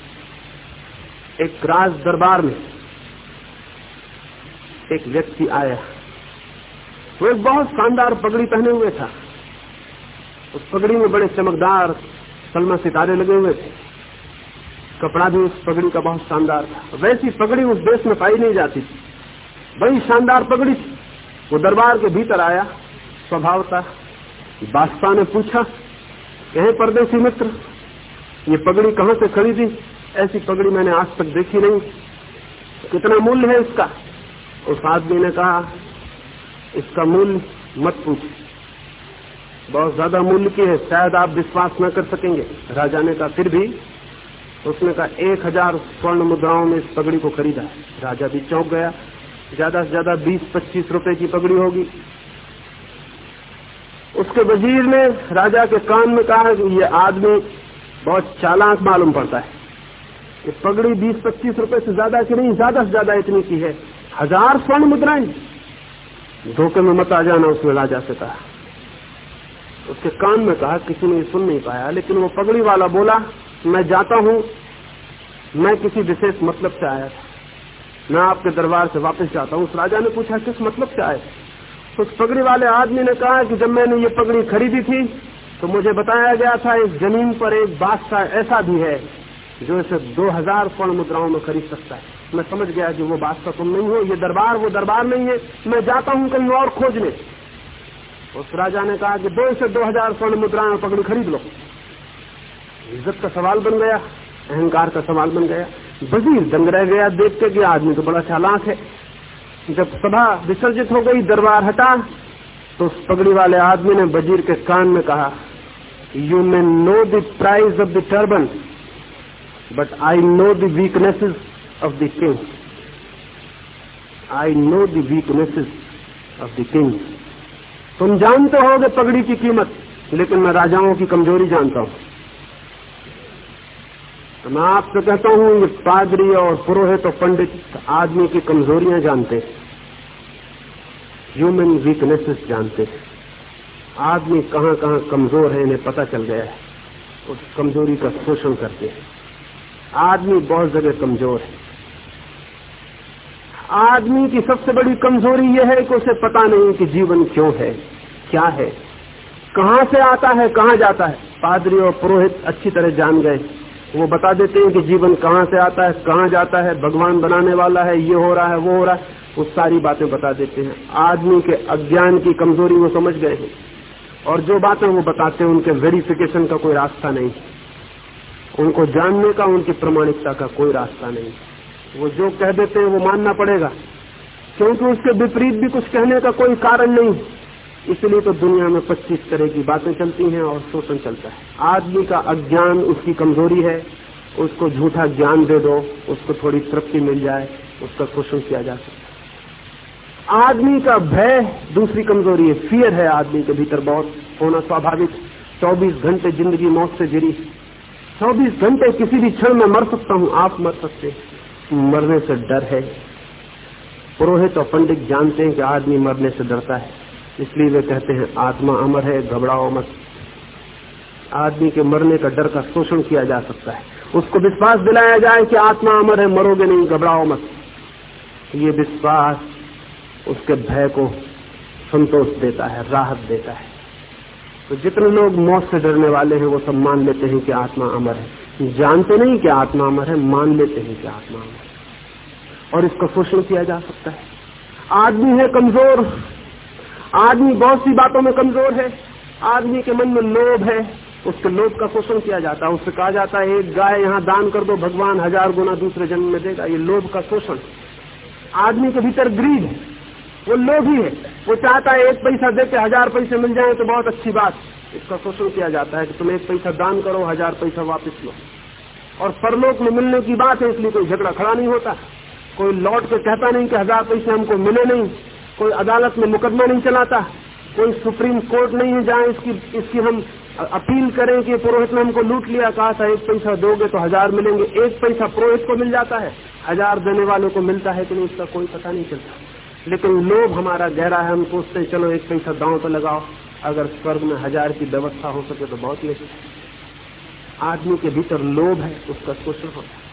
एक राज दरबार में एक व्यक्ति आया। वो एक बहुत शानदार पगड़ी पहने हुए था। उस पगड़ी में बड़े चमकदार सलमा सितारे लगे हुए थे। कपड़ा भी उस पगड़ी का बहुत शानदार था। वैसी पगड़ी उस देश में पाई नहीं जाती थी। बड़ी शानदार पगड़ी। थी वो दरबार के भीतर आया, स्वभाव था। बादशाह ने पूछा, कहे परदेसी मित्र, ये पगड़ी कहाँ से खरीदी? ऐसी पगड़ी मैंने आज तक देखी नहीं। कितना मूल्य है इसका? उस आदमी ने कहा, इसका मूल्य मत पूछ। बहुत ज़्यादा मूल्य की है, शायद आप विश्वास न कर सकेंगे। राजा ने कहा, फिर भी? उसने कहा, एक हज़ार स्वर्ण मुद्राओं में इस पगड़ी को खरीदा। राजा भी चौंक गया। ज़्यादा से ज़्यादा बीस, पच्चीस रुपए की पगड़ी होगी। उसके वज़ीर ने राजा के कान में कहा कि ये आदमी बहुत चालाक मालूम पड़ता है। ये पगड़ी बीस, पच्चीस रुपए से ज़्यादा की नहीं, ज़्यादा से ज़्यादा इतनी की है। हज़ार स्वर्ण मुद्राएँ। धोखे में मत आ जाना उसने राजा से कहा। उसके कान में कहा, किसी ने सुन नहीं पाया, लेकिन वो पगड़ी वाला बोला, मैं जाता हूँ, मैं किसी विशेष मतलब से आया था। मैं आपके दरबार से वापस जाता हूँ। उस राजा ने पूछा, किस मतलब से आए? उस पगड़ी वाले आदमी ने कहा कि जब मैंने ये पगड़ी खरीदी थी तो मुझे बताया गया था, इस ज़मीन पर एक बादशाह ऐसा भी है, जो इसे दो हज़ार स्वर्ण मुद्राओं में खरीद सकता है। मैं समझ गया कि वो बादशाह तुम नहीं हो, ये दरबार, वो दरबार नहीं है। मैं जाता हूँ कहीं और खोजने। उस राजा ने कहा कि दो से दो हज़ार स्वर्ण मुद्राएँ पगड़ी खरीद लो। इज़्ज़त का सवाल बन गया, अहंकार का सवाल बन गया। वज़ीर दंग रह गया देख के आदमी तो बड़ा चालाक है। जब सभा विसर्जित हो गई, दरबार हटा तो उस पगड़ी वाले आदमी ने वज़ीर के कान में कहा you may know the price of the turban but I know the weaknesses of the king I know the of the king तुम जानते हो पगड़ी की कीमत, लेकिन मैं राजाओं की कमज़ोरी जानता हूँ। मैं आपसे कहता हूँ, ये पादरी और पुरोहित और पंडित आदमी की कमजोरियाँ जानते ह्यूमन वीकनेसेस जानते आदमी कहाँ कहाँ कमज़ोर है, इन्हें पता चल गया है। उस कमज़ोरी का शोषण करते हैं। आदमी बहुत जगह कमज़ोर है। आदमी की सबसे बड़ी कमज़ोरी यह है कि उसे पता नहीं कि जीवन क्यों है, क्या है, कहाँ से आता है, कहाँ जाता है। पादरी और पुरोहित अच्छी तरह जान गए। वो बता देते हैं कि जीवन कहाँ से आता है, कहाँ जाता है, भगवान बनाने वाला है, ये हो रहा है, वो हो रहा है। वो सारी बातें बता देते हैं। आदमी के अज्ञान की कमज़ोरी वो समझ गए हैं। और जो बातें वो बताते हैं, उनके वेरिफिकेशन का कोई रास्ता नहीं। उनको जानने का, उनकी प्रमाणिकता का कोई रास्ता नहीं। वो जो कह देते हैं, वो मानना पड़ेगा। क्योंकि उसके विपरीत भी कुछ कहने का कोई कारण नहीं। इसलिए तो दुनिया में पच्चीस तरह की बातें चलती हैं और शोषण चलता है। आदमी का अज्ञान उसकी कमज़ोरी है, उसको झूठा ज्ञान दे दो, उसको थोड़ी तृप्ति मिल जाए, उसका शोषण किया जा सकता है। आदमी का भय दूसरी कमज़ोरी है। फियर है आदमी के भीतर बहुत, होना स्वाभाविक। 24 घंटे ज़िंदगी मौत से गिरी चौबीस घंटे किसी भी क्षण में मर सकता हूँ, आप मर सकते मरने से डर है। पुरोहित और पंडित जानते हैं कि आदमी मरने से डरता है। इसलिए वे कहते हैं, आत्मा अमर है, घबराओ मत। आदमी के मरने का डर का शोषण किया जा सकता है। उसको विश्वास दिलाया जाए कि आत्मा अमर है, मरोगे नहीं, घबराओ मत। ये विश्वास उसके भय को संतोष देता है, राहत देता है। तो जितने लोग मौत से डरने वाले हैं, वो सब मान लेते हैं कि आत्मा अमर है। जानते नहीं कि आत्मा अमर है, मान लेते हैं कि आत्मा अमर है। और इसका शोषण किया जा सकता है। आदमी है कमज़ोर आदमी बहुत सी बातों में कमज़ोर है। आदमी के मन में लोभ है। उसके लोभ का शोषण किया जाता है। उससे कहा जाता है, एक गाय यहाँ दान कर दो, भगवान हज़ार गुना दूसरे जन्म में देगा। ये लोभ का शोषण आदमी के भीतर ग्रीड है। वो लोभी है। वो चाहता है एक पैसा दे के हज़ार पैसे मिल जाए तो बहुत अच्छी बात। इसका शोषण किया जाता है कि तुम एक पैसा दान करो, हज़ार पैसा वापस लो। और परलोक में मिलने की बात है, इसलिए कोई झगड़ा खड़ा नहीं होता। कोई लौट के कहता नहीं कि हज़ार पैसे हमको मिले नहीं। कोई अदालत में मुकदमा नहीं चलाता, कोई सुप्रीम कोर्ट नहीं है जहाँ इसकी इसकी हम अपील करें कि पुरोहित ने हमको लूट लिया, कहा था, एक पैसा दोगे तो हज़ार मिलेंगे। एक पैसा पुरोहित को मिल जाता है, हज़ार देने वालों को मिलता है कि नहीं इसका कोई पता नहीं चलता। लेकिन लोभ हमारा गहरा है, हम सोचते चलो, एक पैसा दांव तो लगाओ, अगर स्वर्ग में हज़ार की व्यवस्था हो सके तो बहुत ही आदमी के भीतर लोभ है, उसका शोषण होता है।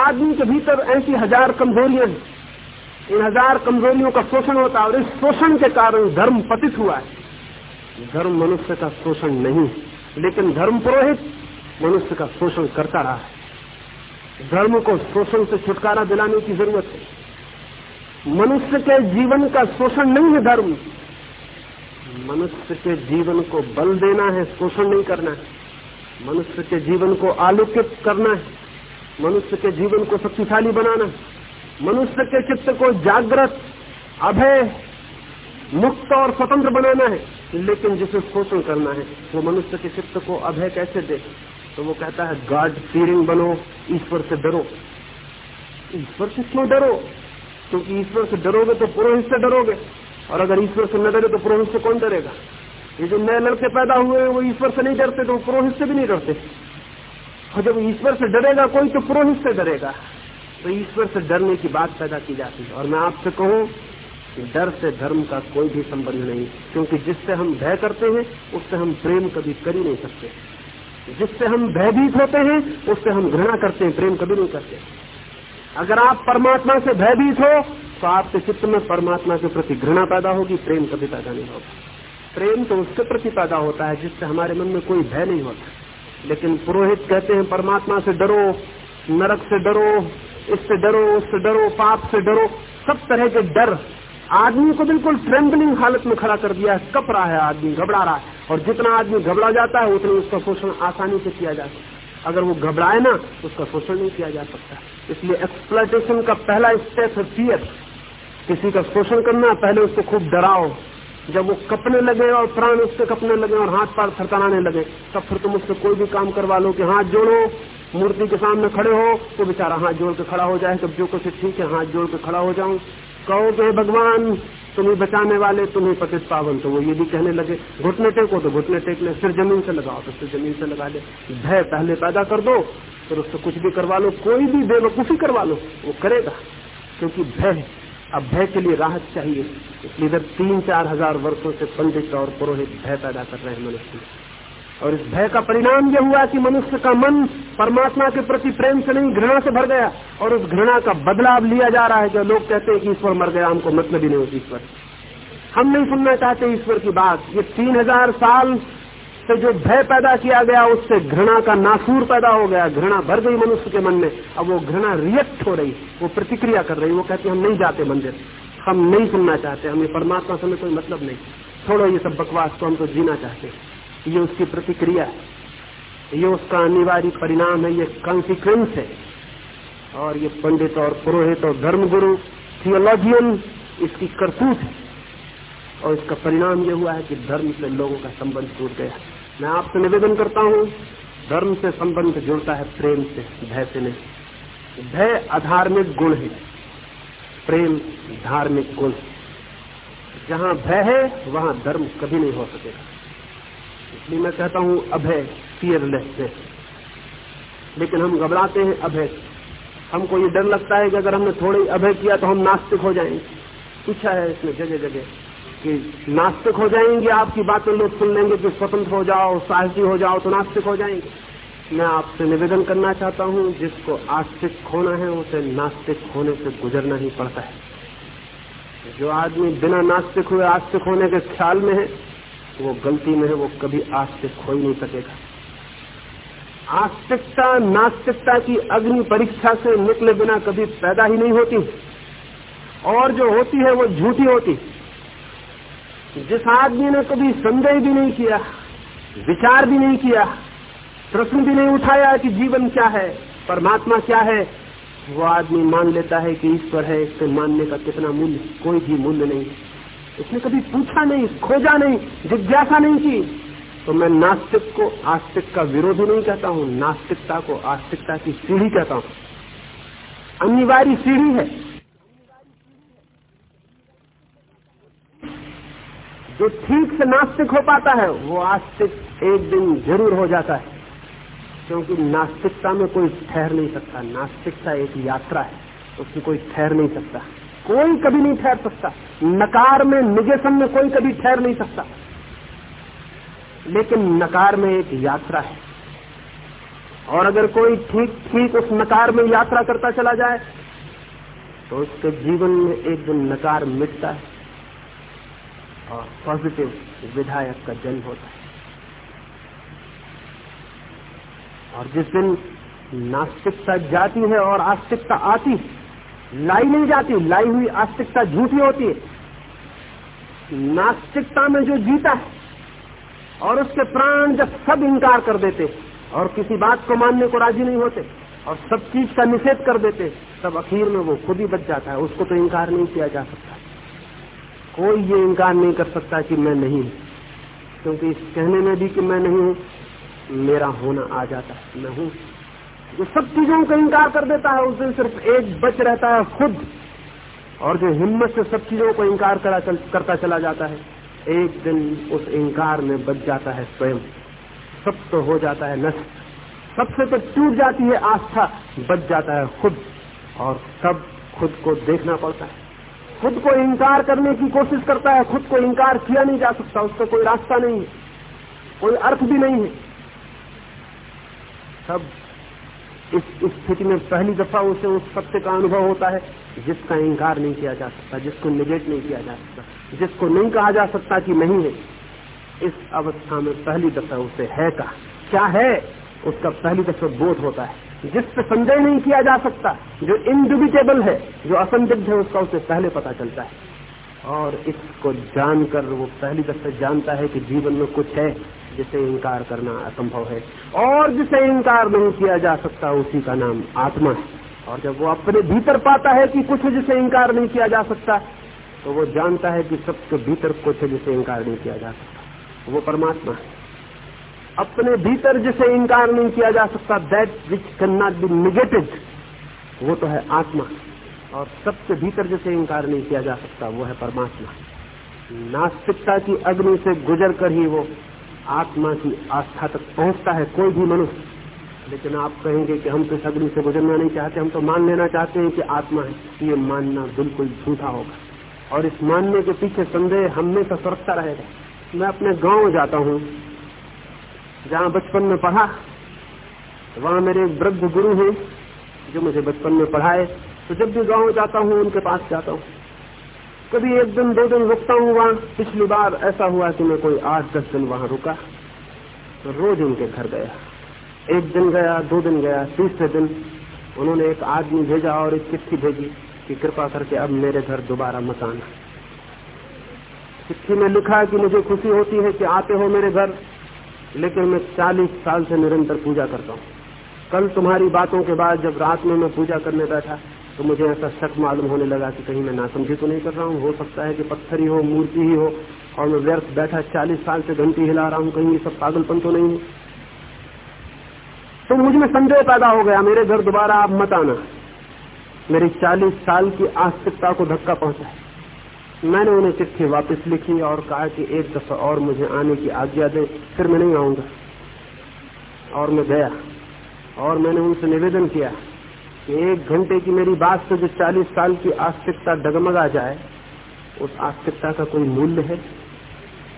आदमी के भीतर ऐसी हज़ार कमजोरियाँ हैं। इन हज़ार कमजोरियों का शोषण होता है और इस शोषण के कारण धर्म पतित हुआ है। धर्म मनुष्य का शोषण नहीं लेकिन धर्म पुरोहित मनुष्य का शोषण करता रहा है। धर्म को शोषण से छुटकारा दिलाने की ज़रूरत है। मनुष्य के जीवन का शोषण नहीं है धर्म। मनुष्य के जीवन को बल देना है, शोषण नहीं करना है। मनुष्य के जीवन को आलोकित करना है। मनुष्य के जीवन को शक्तिशाली बनाना है। मनुष्य के चित्त को जागृत, अभय, मुक्त और स्वतंत्र बनाना है। लेकिन जिसे शोषण करना है, वो मनुष्य के चित्त को अभय कैसे दे? तो वो कहता है गॉड फीरिंग बनो, ईश्वर से डरो। ईश्वर से क्यों डरो? क्योंकि ईश्वर से डरोगे तो पुरोहित से डरोगे। और अगर ईश्वर से न डरे तो पुरोहित से कौन डरेगा? ये जो नए लड़के पैदा हुए हैं, वो ईश्वर से नहीं डरते तो पुरोहित से भी नहीं डरते। और जब ईश्वर से डरेगा कोई तो पुरोहित से डरेगा। तो ईश्वर से डरने की बात पैदा की जाती है। और मैं आपसे कहूँ कि डर से धर्म का कोई भी संबंध नहीं, क्योंकि जिससे हम भय करते हैं, उससे हम प्रेम कभी कर ही नहीं सकते। जिससे हम भयभीत होते हैं, उससे हम घृणा करते हैं, प्रेम कभी नहीं करते। अगर आप परमात्मा से भयभीत हो तो आपके चित्त में परमात्मा के प्रति घृणा पैदा होगी, प्रेम कभी पैदा नहीं होगा। प्रेम तो उसके प्रति पैदा होता है, जिससे हमारे मन में कोई भय नहीं होता। लेकिन पुरोहित कहते हैं, परमात्मा से डरो, नरक से डरो इससे डरो, उससे डरो, पाप से डरो, सब तरह के डर। आदमी को बिल्कुल ट्रेम्बलिंग हालत में खड़ा कर दिया है, कप रहा है आदमी, घबरा रहा है। और जितना आदमी घबरा जाता है, उतना उसका शोषण आसानी से किया जा सकता है। अगर वो घबराए ना तो उसका शोषण नहीं किया जा सकता इसलिए एक्सप्लाइटेशन का पहला स्टेप है फियर किसी का शोषण करना, पहले उसको खूब डराओ। जब वो कपने लगे और प्राण उससे कपने लगे और हाथ पार थरथराने लगे, तब फिर तुम उससे कोई भी काम करवा लो कि हाथ जोड़ो। मूर्ति के सामने खड़े हो तो बेचारा हाथ जोड़ के खड़ा हो जाए। तब जो कुछ ठीक है, हाथ जोड़ के खड़ा हो जाऊँ। कहो कि भगवान, तुम्हें बचाने वाले, तुम्हें पतित पावन। तो वो ये भी कहने लगे, घुटने टेको तो घुटने टेक ले सिर ज़मीन से लगाओ तो सिर ज़मीन से लगा ले। भय पहले पैदा कर दो, फिर उससे कुछ भी करवा लो, कोई भी बेवकूफ़ी करवा लो, वो करेगा। क्योंकि भय अब भय के लिए राहत चाहिए। इसलिए इधर तीन चार हज़ार वर्षों से पंडित और पुरोहित भय पैदा कर रहे हैं मनुष्य। और इस भय का परिणाम यह हुआ कि मनुष्य का मन परमात्मा के प्रति प्रेम से नहीं, घृणा से भर गया। और उस घृणा का बदलाव लिया जा रहा है जो लोग कहते हैं कि ईश्वर मर गया, हमको मतलब ही नहीं होती ईश्वर। हम नहीं सुनना चाहते ईश्वर की बात। ये तीन हज़ार साल से जो भय पैदा किया गया, उससे घृणा का नासूर पैदा हो गया। घृणा भर गई मनुष्य के मन में। अब वो घृणा रिएक्ट हो रही, वो प्रतिक्रिया कर रही, वो कहती हम नहीं जाते मंदिर। हम नहीं सुनना चाहते, हमें परमात्मा से कोई मतलब नहीं। छोड़ो ये सब बकवास तो हम तो जीना चाहते ये उसकी प्रतिक्रिया है। ये उसका अनिवार्य परिणाम है, ये कॉन्सिक्वेंस है। और ये पंडित और पुरोहित और धर्मगुरु थियोलॉजियन इसकी करतूत है। और इसका परिणाम ये हुआ है कि धर्म से लोगों का संबंध टूट गया। मैं आपसे निवेदन करता हूँ, धर्म से संबंध जुड़ता है, प्रेम से, भय से नहीं। भय अधार्मिक गुण है। प्रेम धार्मिक गुण। जहाँ भय है, वहाँ धर्म कभी नहीं हो सकेगा। इसलिए मैं कहता हूँ, अभय फियरलेस लेकिन हम घबराते हैं, अभय। हमको ये डर लगता है कि अगर हमने थोड़ी अभय किया तो हम नास्तिक हो जाएँगे। पूछा है इसमें जगह जगह कि नास्तिक हो जाएँगे आपकी बातें, लोग सुन लेंगे कि स्वतंत्र हो जाओ, साहसी हो जाओ तो नास्तिक हो जाएँगे। मैं आपसे निवेदन करना चाहता हूँ, जिसको आस्तिक होना है, उसे नास्तिक होने से गुजरना ही पड़ता है। जो आदमी बिना नास्तिक हुए आस्तिक होने के ख्याल में है वो गलती में है, वो कभी आस्तिक हो ही नहीं सकेगा। आस्तिकता, नास्तिकता की अग्नि परीक्षा से निकले बिना कभी पैदा ही नहीं होती। और जो होती है, वो झूठी होती। जिस आदमी ने कभी संदेह भी नहीं किया, विचार भी नहीं किया, प्रश्न भी नहीं उठाया कि जीवन क्या है, परमात्मा क्या है, वो आदमी मान लेता है कि ईश्वर है, इससे मानने का कितना मूल्य, कोई भी मूल्य नहीं। उसने कभी पूछा नहीं, खोजा नहीं, जिज्ञासा नहीं की। तो मैं नास्तिक को आस्तिक का विरोधी नहीं कहता हूँ, नास्तिकता को आस्तिकता की सीढ़ी कहता हूँ। अनिवार्य सीढ़ी है। जो ठीक से नास्तिक हो पाता है, वो आस्तिक एक दिन ज़रूर हो जाता है। क्योंकि नास्तिकता में कोई ठहर नहीं सकता, नास्तिकता एक यात्रा है, उसमें कोई ठहर नहीं सकता। कोई कभी नहीं ठहर सकता। नकार में निगेशन में कोई कभी ठहर नहीं सकता। लेकिन नकार में एक यात्रा है। और अगर कोई ठीक ठीक उस नकार में यात्रा करता चला जाए तो उसके जीवन में एक दिन नकार मिटता है और पॉजिटिव विधायक का जन्म होता है। और जिस दिन नास्तिकता जाती है और आस्तिकता आती लाई नहीं जाती, लाई हुई आस्तिकता झूठी होती है। नास्तिकता में जो जीता है, और उसके प्राण जब सब इंकार कर देते, और किसी बात को मानने को राज़ी नहीं होते, और सब चीज़ का निषेध कर देते, तब अखीर में वो खुद ही बच जाता है, उसको तो इंकार नहीं किया जा सकता। कोई ये इंकार नहीं कर सकता कि मैं नहीं हूँ, क्योंकि इस कहने में भी कि मैं नहीं हूँ, मेरा होना आ जाता है, मैं हूँ। जो सब चीज़ों का इंकार कर देता है उस दिन सिर्फ़ एक बच रहता है खुद। और जो हिम्मत से सब चीज़ों को इंकार करता चला जाता है, एक दिन उस इंकार में बच जाता है स्वयं। सब तो हो जाता है नष्ट। सबसे तो टूट जाती है आस्था, बच जाता है खुद। और सब खुद को देखना पड़ता है। खुद को इंकार करने की कोशिश करता है, खुद को इंकार किया नहीं जा सकता, उसका कोई रास्ता नहीं है। कोई अर्थ भी नहीं है। सब इस स्थिति में पहली दफ़ा उसे उस सत्य का अनुभव होता है, जिसका इंकार नहीं किया जा सकता, जिसको निगेट नहीं किया जा सकता, जिसको नहीं कहा जा सकता कि नहीं है। इस अवस्था में पहली दफ़ा उसे है का? क्या है? उसका पहली दफ़ा बोध होता है। जिस पर संदेह नहीं किया जा सकता, जो इनडिबिटेबल है, जो असंदिग्ध है, उसका उसे पहले पता चलता है। और इसको जानकर वो पहली दफे जानता है कि जीवन में कुछ है। जिसे इंकार करना असंभव है और जिसे इंकार नहीं किया जा सकता, उसी का नाम आत्मा है। और जब वो अपने भीतर पाता है कि कुछ जिसे इंकार नहीं किया जा सकता तो वो जानता है कि सबके भीतर कुछ जिसे इंकार नहीं किया जा सकता, वो परमात्मा है। अपने भीतर जिसे इंकार नहीं किया जा सकता that which can not be negated वो तो है आत्मा। और सबसे भीतर जिसे इंकार नहीं किया जा सकता, वो है परमात्मा। नास्तिकता की अग्नि से गुजर कर ही वो आत्मा की आस्था तक पहुँचता है, कोई भी मनुष्य। लेकिन आप कहेंगे कि हम तो इस अग्नि से गुजरना नहीं चाहते, हम तो मान लेना चाहते हैं कि आत्मा है। ये मानना बिल्कुल झूठा होगा। और इस मानने के पीछे संदेह हमेशा सुरक्षा रहेगा। मैं अपने गाँव जाता हूँ। जहाँ बचपन में पढ़ा, वहाँ मेरे एक वृद्ध गुरु हैं, जो मुझे बचपन में पढ़ाए। तो जब भी गाँव जाता हूँ, उनके पास जाता हूँ। कभी एक दिन, दो दिन रुकता हूँ वहाँ। पिछली बार ऐसा हुआ कि मैं कोई आठ, दस दिन वहाँ रुका। तो रोज उनके घर गया। एक दिन गया, दो दिन गया, तीसरे दिन उन्होंने एक आदमी भेजा और एक चिट्ठी भेजी कि कृपा करके अब मेरे घर दोबारा मत आना। चिट्ठी में लिखा कि मुझे खुशी होती है कि आते हो मेरे घर, लेकिन मैं चालीस साल से निरंतर पूजा करता हूँ। कल तुम्हारी बातों के बाद जब रात में मैं पूजा करने बैठा तो मुझे ऐसा शक मालूम होने लगा कि कहीं मैं नासमझी तो नहीं कर रहा हूँ। हो सकता है कि पत्थर ही हो, मूर्ति ही हो, और मैं व्यर्थ बैठा चालीस साल से घंटी हिला रहा हूँ, कहीं ये सब पागलपन तो नहीं है। तो मुझमें संदेह पैदा हो गया, मेरे घर दोबारा आप मत आना। मेरी चालीस साल की आस्तिकता को धक्का पहुँचा है। मैंने उन्हें चिट्ठी वापस लिखी और कहा कि एक दफ़ा और मुझे आने की आज्ञा दे, फिर मैं नहीं आऊँगा। और मैं गया, और मैंने उनसे निवेदन किया एक घंटे की मेरी बात से जो चालीस साल की आस्तिकता डगमगा जाए, उस आस्तिकता का कोई मूल्य है?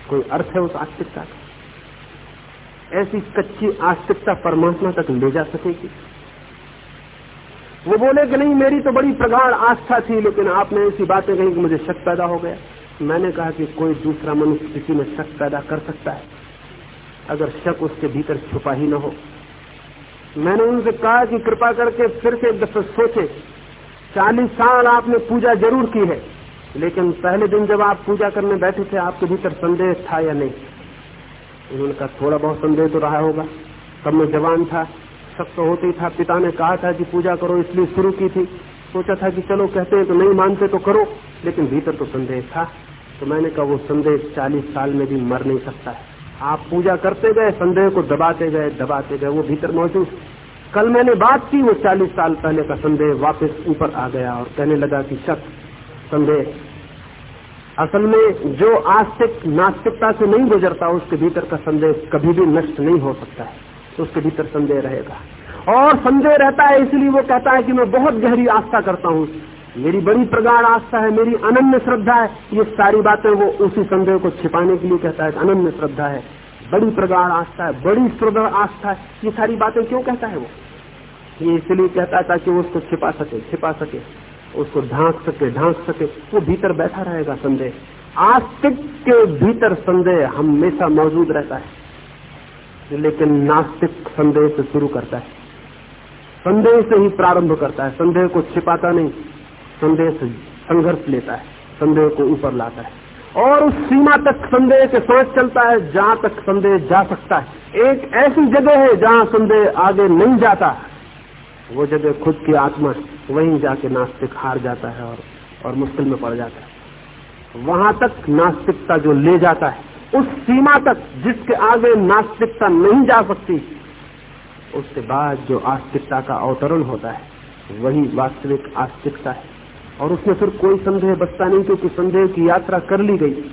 कोई अर्थ है उस आस्तिकता का? ऐसी कच्ची आस्तिकता परमात्मा तक ले जा सकेगी? वो बोले कि नहीं, मेरी तो बड़ी प्रगाढ़ आस्था थी, लेकिन आपने ऐसी बातें कही कि मुझे शक पैदा हो गया। मैंने कहा कि कोई दूसरा मनुष्य किसी में शक पैदा कर सकता है, अगर शक उसके भीतर छुपा ही न हो। मैंने उनसे कहा कि कृपा करके फिर से एक दफे सोचे। चालीस साल आपने पूजा ज़रूर की है, लेकिन पहले दिन जब आप पूजा करने बैठे थे, आपके भीतर संदेह था या नहीं? उन्होंने कहा, थोड़ा बहुत संदेह तो रहा होगा। तब मैं जवान था सब तो होते ही था। पिता ने कहा था कि पूजा करो, इसलिए शुरू की थी। सोचा था कि चलो, कहते हैं तो नहीं मानते तो करो, लेकिन भीतर तो संदेह था। तो मैंने कहा, वो संदेह चालीस साल में भी मर नहीं सकता है। आप पूजा करते गए, संदेह को दबाते गए दबाते गए, वो भीतर मौजूद। कल मैंने बात की, वो चालीस साल पहले का संदेह वापस ऊपर आ गया और कहने लगा कि, शक, संदेह। असल में जो आस्तिक, नास्तिकता से नहीं गुजरता, उसके भीतर का संदेह कभी भी नष्ट नहीं हो सकता है। तो उसके भीतर संदेह रहेगा। और संदेह रहता है, इसलिए वो कहता है कि मैं बहुत गहरी आस्था करता हूँ। मेरी बड़ी प्रगाढ़ आस्था है, मेरी अनन्य श्रद्धा है। ये सारी बातें वो उसी संदेह को छिपाने के लिए कहता है अनन्य श्रद्धा है। बड़ी प्रगाढ़ आस्था है, बड़ी श्रद्धा आस्था है। ये सारी बातें क्यों कहता है वो? ये इसलिए कहता है ताकि वो उसको छिपा सके छिपा सके, उसको ढांक सके ढांक सके। वो भीतर बैठा रहेगा संदेह। आस्तिक के भीतर संदेह हमेशा मौजूद रहता है। लेकिन नास्तिक संदेह से शुरू करता है। संदेह से ही प्रारंभ करता है। संदेह को छिपाता नहीं। संदेह से संघर्ष लेता है, संदेह को ऊपर लाता है। और उस सीमा तक संदेह के साथ चलता है, जहाँ तक संदेह जा सकता है। एक ऐसी जगह है जहाँ संदेह आगे नहीं जाता। वो जगह खुद की आत्मा वहीं जाके नास्तिक हार जाता है और और मुश्किल में पड़ जाता है। वहाँ तक नास्तिकता जो ले जाता है, उस सीमा तक जिसके आगे नास्तिकता नहीं जा सकती, उसके बाद जो आस्तिकता का अवतरण होता है, वही वास्तविक आस्तिकता है। और उसमें फिर कोई संदेह बचता नहीं क्योंकि संदेह की यात्रा कर ली गई।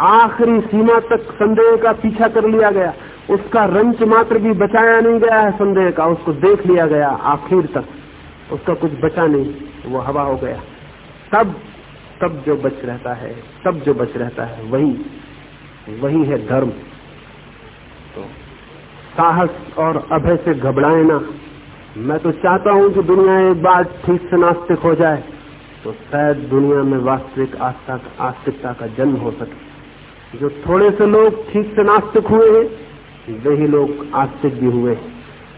आखिरी सीमा तक संदेह का पीछा कर लिया गया। उसका रंच मात्र भी बचाया नहीं गया है संदेह का, उसको देख लिया गया आखिर तक। उसका कुछ बचा नहीं, वो हवा हो गया। तब तब जो बच रहता है, तब जो बच रहता है, वही वही है धर्म। तो साहस और अभय से घबराए ना। मैं तो चाहता हूँ कि दुनिया एक बार ठीक से नास्तिक हो जाए। तो शायद दुनिया में वास्तविक आस्था आस्तिकता का जन्म हो सके। जो थोड़े से लोग ठीक से नास्तिक हुए हैं, वही लोग आस्तिक भी हुए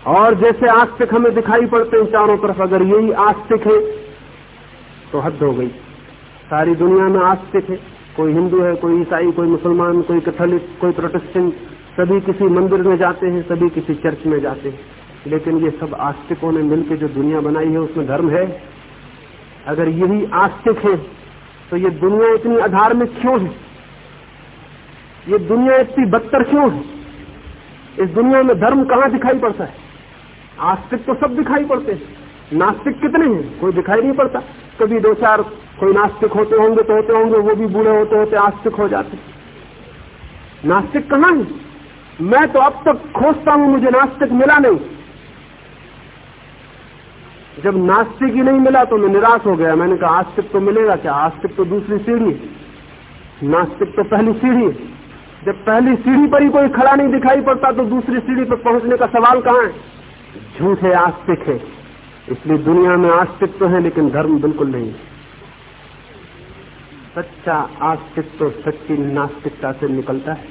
और जैसे आस्तिक हमें दिखाई पड़ते हैं चारों तरफ़, अगर यही आस्तिक है तो हद हो गई। सारी दुनिया में आस्तिक है। कोई हिंदू है, कोई ईसाई, कोई मुसलमान, कोई कैथोलिक, कोई प्रोटेस्टेंट, सभी किसी मंदिर में जाते हैं, सभी किसी चर्च में जाते हैं। लेकिन ये सब आस्तिकों ने मिलकर जो दुनिया बनाई है, उसमें धर्म है अगर यही आस्तिक है तो ये दुनिया इतनी अधार्मिक क्यों है? ये दुनिया इतनी बदतर क्यों है? इस दुनिया में धर्म कहाँ दिखाई पड़ता है? आस्तिक तो सब दिखाई पड़ते हैं। नास्तिक कितने हैं? कोई दिखाई नहीं पड़ता। कभी दो चार कोई नास्तिक होते होंगे तो होते होंगे, वो भी बूढ़े होते होते आस्तिक हो जाते नास्तिक कहाँ है? मैं तो अब तक खोजता हूँ, मुझे नास्तिक मिला नहीं। जब नास्तिक ही नहीं मिला तो मैं निराश हो गया। मैंने कहा, आस्तिक तो मिलेगा क्या? आस्तिक तो दूसरी सीढ़ी है। नास्तिक तो पहली सीढ़ी है। जब पहली सीढ़ी पर ही कोई खड़ा नहीं दिखाई पड़ता तो दूसरी सीढ़ी पर पहुँचने का सवाल कहाँ है? झूठ है आस्तिक है। इसलिए दुनिया में आस्तिक तो है, लेकिन धर्म बिल्कुल नहीं सच्चा आस्तिक तो सच्ची नास्तिकता से निकलता है।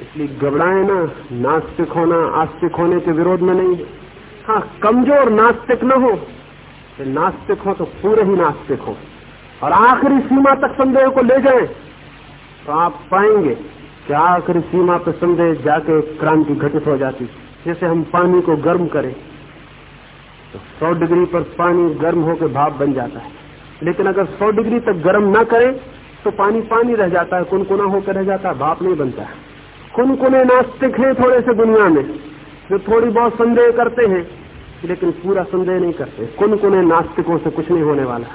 इसलिए घबराए ना। नास्तिक होना आस्तिक होने के विरोध में नहीं हाँ। कमज़ोर नास्तिक न हो नास्तिक हो तो पूरे ही नास्तिक हो। और आखिरी सीमा तक संदेह को ले जाएँ तो आप पाएँगे कि आखिरी सीमा पर संदेह जाके क्रांति घटित हो जाती, जैसे हम पानी को गर्म करें। तो 100 डिग्री पर पानी गर्म होकर भाप बन जाता है। लेकिन अगर 100 डिग्री तक गर्म ना करें तो पानी पानी रह जाता है, कुनकुना होकर रह जाता है, भाप नहीं बनता है। कुनकुने नास्तिक हैं थोड़े से दुनिया में। जो थोड़ी बहुत संदेह करते हैं, लेकिन पूरा संदेह नहीं करते। कुनकुने नास्तिकों से कुछ नहीं होने वाला।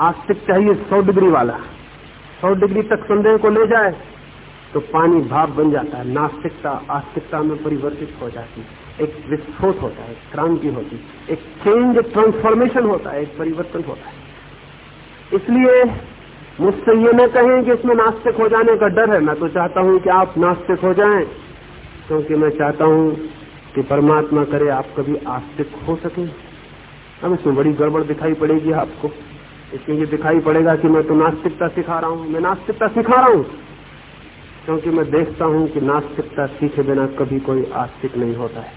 आस्तिक चाहिए सौ डिग्री वाला। सौ डिग्री तक संदेह को ले जाए तो पानी भाप बन जाता है। नास्तिकता आस्तिकता में परिवर्तित हो जाती है। एक विस्फोट होता है क्रांति होती एक चेंज ट्रांसफॉर्मेशन होता है, एक परिवर्तन होता है। इसलिए मुझसे ये न कहें कि इसमें नास्तिक हो जाने का डर है। मैं तो चाहता हूँ कि आप नास्तिक हो जाएँ, क्योंकि मैं चाहता हूँ कि परमात्मा करे, आप कभी आस्तिक हो सके। अब इसमें बड़ी गड़बड़ दिखाई पड़ेगी आपको। इसमें ये दिखाई पड़ेगा कि मैं तो नास्तिकता सिखा रहा हूँ। मैं नास्तिकता सिखा रहा हूँ। क्योंकि मैं देखता हूँ कि नास्तिकता सीखे बिना कभी कोई आस्तिक नहीं होता है।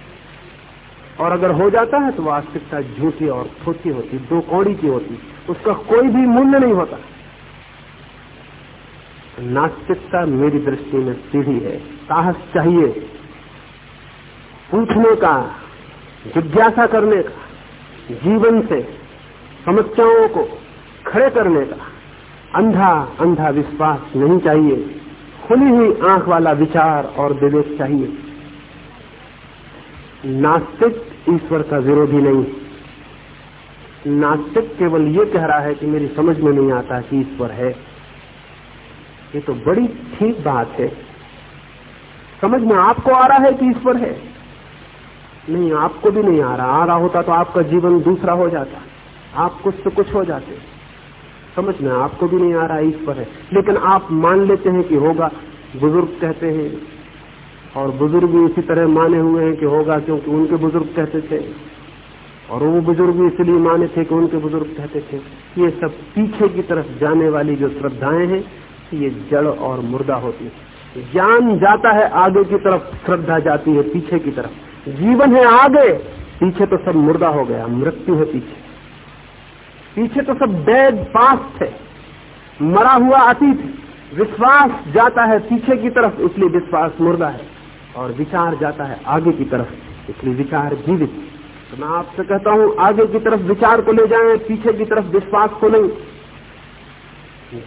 और अगर हो जाता है तो वो आस्तिकता झूठी और छोटी होती, दो कौड़ी की होती। उसका कोई भी मूल्य नहीं होता। नास्तिकता मेरी दृष्टि में सीढ़ी है। साहस चाहिए। पूछने का, जिज्ञासा करने का, जीवन से समस्याओं को खड़े करने का अंधा अंधा विश्वास नहीं चाहिए। खुली हुई आँख वाला विचार और विवेक चाहिए। नास्तिक ईश्वर का विरोधी नहीं। नास्तिक केवल ये कह रहा है कि मेरी समझ में नहीं आता कि ईश्वर है। ये तो बड़ी ठीक बात है। समझ में आपको आ रहा है कि ईश्वर है। नहीं, आपको भी नहीं आ रहा। आ रहा होता तो आपका जीवन दूसरा हो जाता। आप कुछ से कुछ हो जाते। समझ में? आपको भी नहीं आ रहा ईश्वर है। लेकिन आप मान लेते हैं कि होगा। बुज़ुर्ग कहते हैं, और बुज़ुर्ग भी इसी तरह माने हुए हैं कि होगा, क्योंकि उनके बुज़ुर्ग कहते थे। और वो बुज़ुर्ग भी इसलिए माने थे कि उनके बुज़ुर्ग कहते थे। ये सब पीछे की तरफ़ जाने वाली जो श्रद्धाएँ हैं, ये जड़ और मुर्दा होती है। ज्ञान जाता है, आगे की तरफ़ श्रद्धा जाती है, पीछे की तरफ़। जीवन है आगे, पीछे तो सब मुर्दा हो गया, मृत्यु है पीछे। पीछे तो सब डेड पास्ट है, मरा हुआ अतीत विश्वास जाता है पीछे की तरफ़, इसलिए विश्वास मुर्दा है। और विचार जाता है आगे की तरफ़, इसलिए विचार जीवित तो मैं आपसे कहता हूँ, आगे की तरफ़ विचार को ले जाएँ, पीछे की तरफ़ विश्वास को नहीं।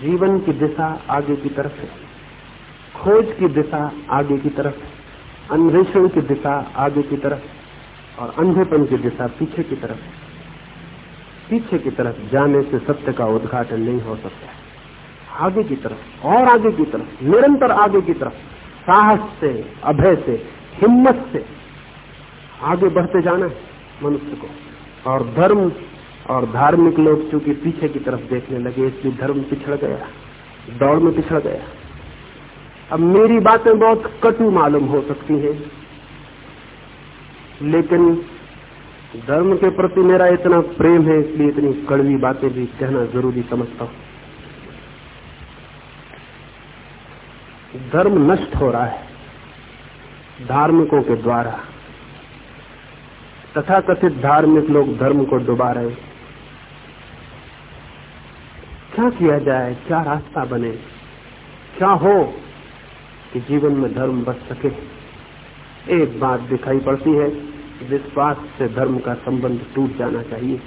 जीवन की दिशा आगे की तरफ़ है। खोज की दिशा आगे की तरफ़ अन्वेषण की दिशा आगे की तरफ़ और अंधेपन की दिशा पीछे की तरफ़। पीछे की तरफ़ जाने से सत्य का उद्घाटन नहीं हो सकता। आगे की तरफ़, और आगे की तरफ़, निरंतर आगे की तरफ़, साहस से, अभय से, हिम्मत से आगे बढ़ते जाना है मनुष्य को। और धर्म और धार्मिक लोग चूँकि पीछे की तरफ़ देखने लगे, इसलिए धर्म पिछड़ गया, दौड़ में पिछड़ गया। अब मेरी बातें बहुत कटु मालूम हो सकती हैं। लेकिन धर्म के प्रति मेरा इतना प्रेम है, इसलिए इतनी कड़वी बातें भी कहना ज़रूरी समझता हूँ। धर्म नष्ट हो रहा है, धार्मिकों के द्वारा। तथा कथित धार्मिक लोग धर्म को डुबा रहे क्या किया जाए? क्या रास्ता बने? क्या हो? कि जीवन में धर्म बच सके। एक बात दिखाई पड़ती है, विश्वास से धर्म का संबंध टूट जाना चाहिए,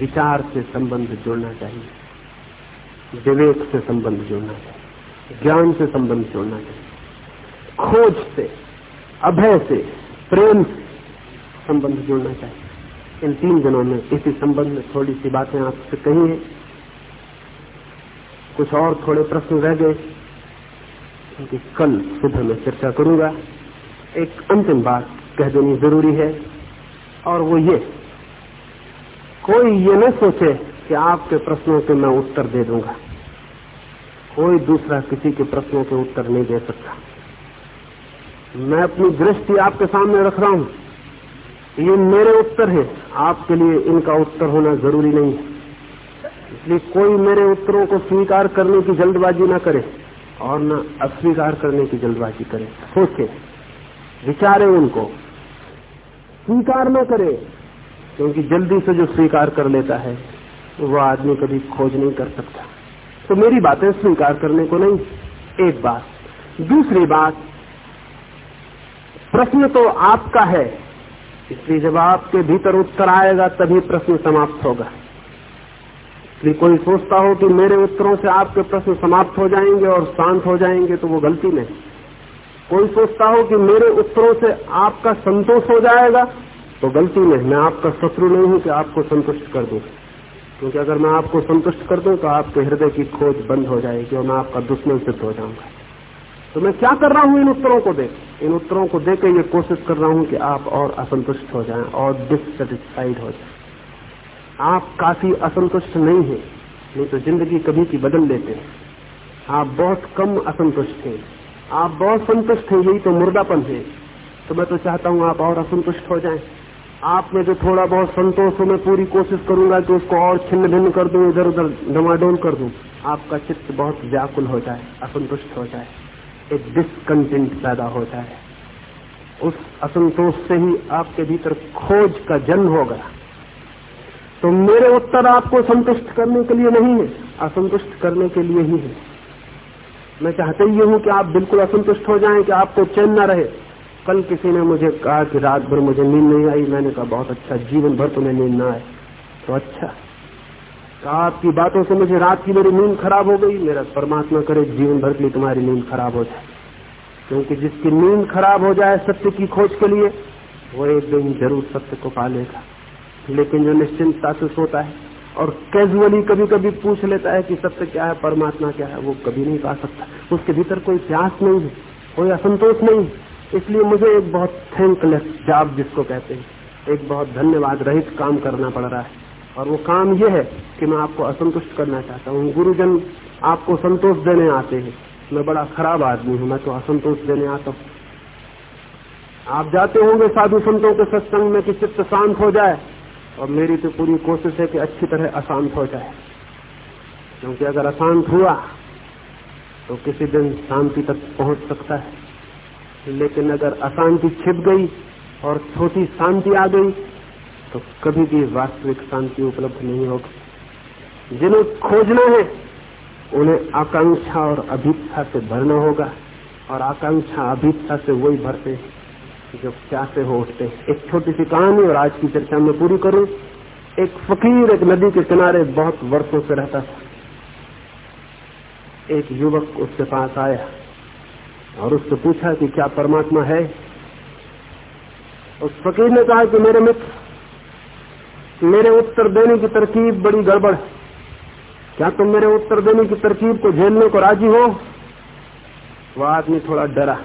विचार से संबंध जोड़ना चाहिए, विवेक से संबंध जोड़ना चाहिए, ज्ञान से संबंध जोड़ना चाहिए। खोज से, अभय से, प्रेम से संबंध जोड़ना चाहिए। इन तीन दिनों में इसी संबंध में थोड़ी सी बातें आपसे कही है। कुछ और थोड़े प्रश्न रह गए। क्योंकि कल सुबह मैं चर्चा करूँगा। एक अंतिम बात कह देनी ज़रूरी है, और वो ये, कोई ये न सोचे कि आपके प्रश्नों के मैं उत्तर दे दूँगा। कोई दूसरा किसी के प्रश्नों के उत्तर नहीं दे सकता। मैं अपनी दृष्टि आपके सामने रख रहा हूँ। ये मेरे उत्तर है। आपके लिए इनका उत्तर होना ज़रूरी नहीं है। इसलिए कोई मेरे उत्तरों को स्वीकार करने की जल्दबाजी ना करे। और न अस्वीकार करने की जल्दबाजी करे। सोचे, विचारे उनको। स्वीकार न करे, क्योंकि जल्दी से जो स्वीकार कर लेता है, वो आदमी कभी खोज नहीं कर सकता। तो मेरी बातें स्वीकार करने को नहीं, एक बात। दूसरी बात, प्रश्न तो आपका है, इसलिए जब आपके भीतर उत्तर आएगा, तभी प्रश्न समाप्त होगा। इसलिए कोई सोचता हो कि मेरे उत्तरों से आपके प्रश्न समाप्त हो जाएँगे और शांत हो जाएँगे तो वो गलती नहीं। कोई सोचता हो कि मेरे उत्तरों से आपका संतोष हो जाएगा तो गलती नहीं। मैं आपका शत्रु नहीं हूँ कि आपको संतुष्ट कर दूँ। क्योंकि अगर मैं आपको संतुष्ट कर दूँ तो आपके हृदय की खोज बंद हो जाएगी और मैं आपका दुश्मन सिद्ध हो जाऊँगा। तो मैं क्या कर रहा हूँ इन उत्तरों को देख? इन उत्तरों को देख ये कोशिश कर रहा हूँ कि आप और असंतुष्ट हो जाएँ और डिससेटिस्फाइड हो जाएँ। आप काफ़ी असंतुष्ट नहीं है, नहीं तो ज़िंदगी कभी की बदल लेते हैं। आप बहुत कम असंतुष्ट हैं। आप बहुत संतुष्ट हैं, यही तो मुर्दापन है। तो मैं तो चाहता हूँ आप और असंतुष्ट हो जाएँ। आप में जो थोड़ा बहुत संतोष हो, मैं पूरी कोशिश करूँगा कि उसको और छिन्न भिन्न कर दूँ इधर उधर डमाडोल कर दूँ। आपका चित्त बहुत व्याकुल हो जाए, असंतुष्ट हो जाए। एक डिसकंटेंट पैदा हो जाए। उस असंतोष से ही आपके भीतर खोज का जन्म होगा। तो मेरे उत्तर आपको संतुष्ट करने के लिए नहीं है, असंतुष्ट करने के लिए ही है। मैं चाहते ही हूँ कि आप बिल्कुल असंतुष्ट हो जाएँ, कि आपको चैन न रहे। कल किसी ने मुझे कहा कि रात भर मुझे नींद नहीं आई। मैंने कहा, बहुत अच्छा जीवन भर तुम्हें नींद ना आए। तो अच्छा। कहा आपकी बातों से मुझे रात की मेरी नींद खराब हो गई। मेरा परमात्मा करे, जीवन भर के लिए तुम्हारी नींद खराब हो जाए। क्योंकि जिसकी नींद खराब हो जाए सत्य की खोज के लिए, वो एक दिन ज़रूर सत्य को पा लेगा लेकिन जो निश्चिंतता से सोता है और कैजुअली कभी कभी पूछ लेता है कि सत्य क्या है, परमात्मा क्या है, वो कभी नहीं पा सकता। उसके भीतर कोई प्यास नहीं है, कोई असंतोष नहीं इसलिए मुझे एक बहुत थैंकलेस जॉब जिसको कहते हैं, एक बहुत धन्यवाद रहित काम करना पड़ रहा है। और वो काम ये है कि मैं आपको असंतुष्ट करना चाहता हूँ। गुरुजन आपको संतोष देने आते हैं। मैं बड़ा खराब आदमी हूँ, मैं तो असंतोष देने आता हूँ। आप जाते होंगे साधु संतों के सत्संग में कि चित्त शांत हो जाए। और मेरी तो पूरी कोशिश है कि अच्छी तरह अशांत हो जाए। क्योंकि अगर अशांत हुआ तो किसी दिन शांति तक पहुँच सकता है। लेकिन अगर अशांति छिप गई और छोटी शांति आ गई तो कभी भी वास्तविक शांति उपलब्ध नहीं होगी। जिन्हें खोजना है, उन्हें आकांक्षा और अभीपसा से भरना होगा। और आकांक्षा, अभीपसा से वही भरते हैं। जो प्यासे हो उठते एक छोटी सी कहानी और आज की चर्चा में पूरी करूँ। एक फकीर एक नदी के किनारे बहुत वर्षों से रहता था। एक युवक उसके पास आया और उससे पूछा कि क्या परमात्मा है? उस फकीर ने कहा कि मेरे मित्र, मेरे उत्तर देने की तरकीब बड़ी गड़बड़ क्या तुम मेरे उत्तर देने की तरकीब को झेलने को राज़ी हो? वह आदमी थोड़ा डरा।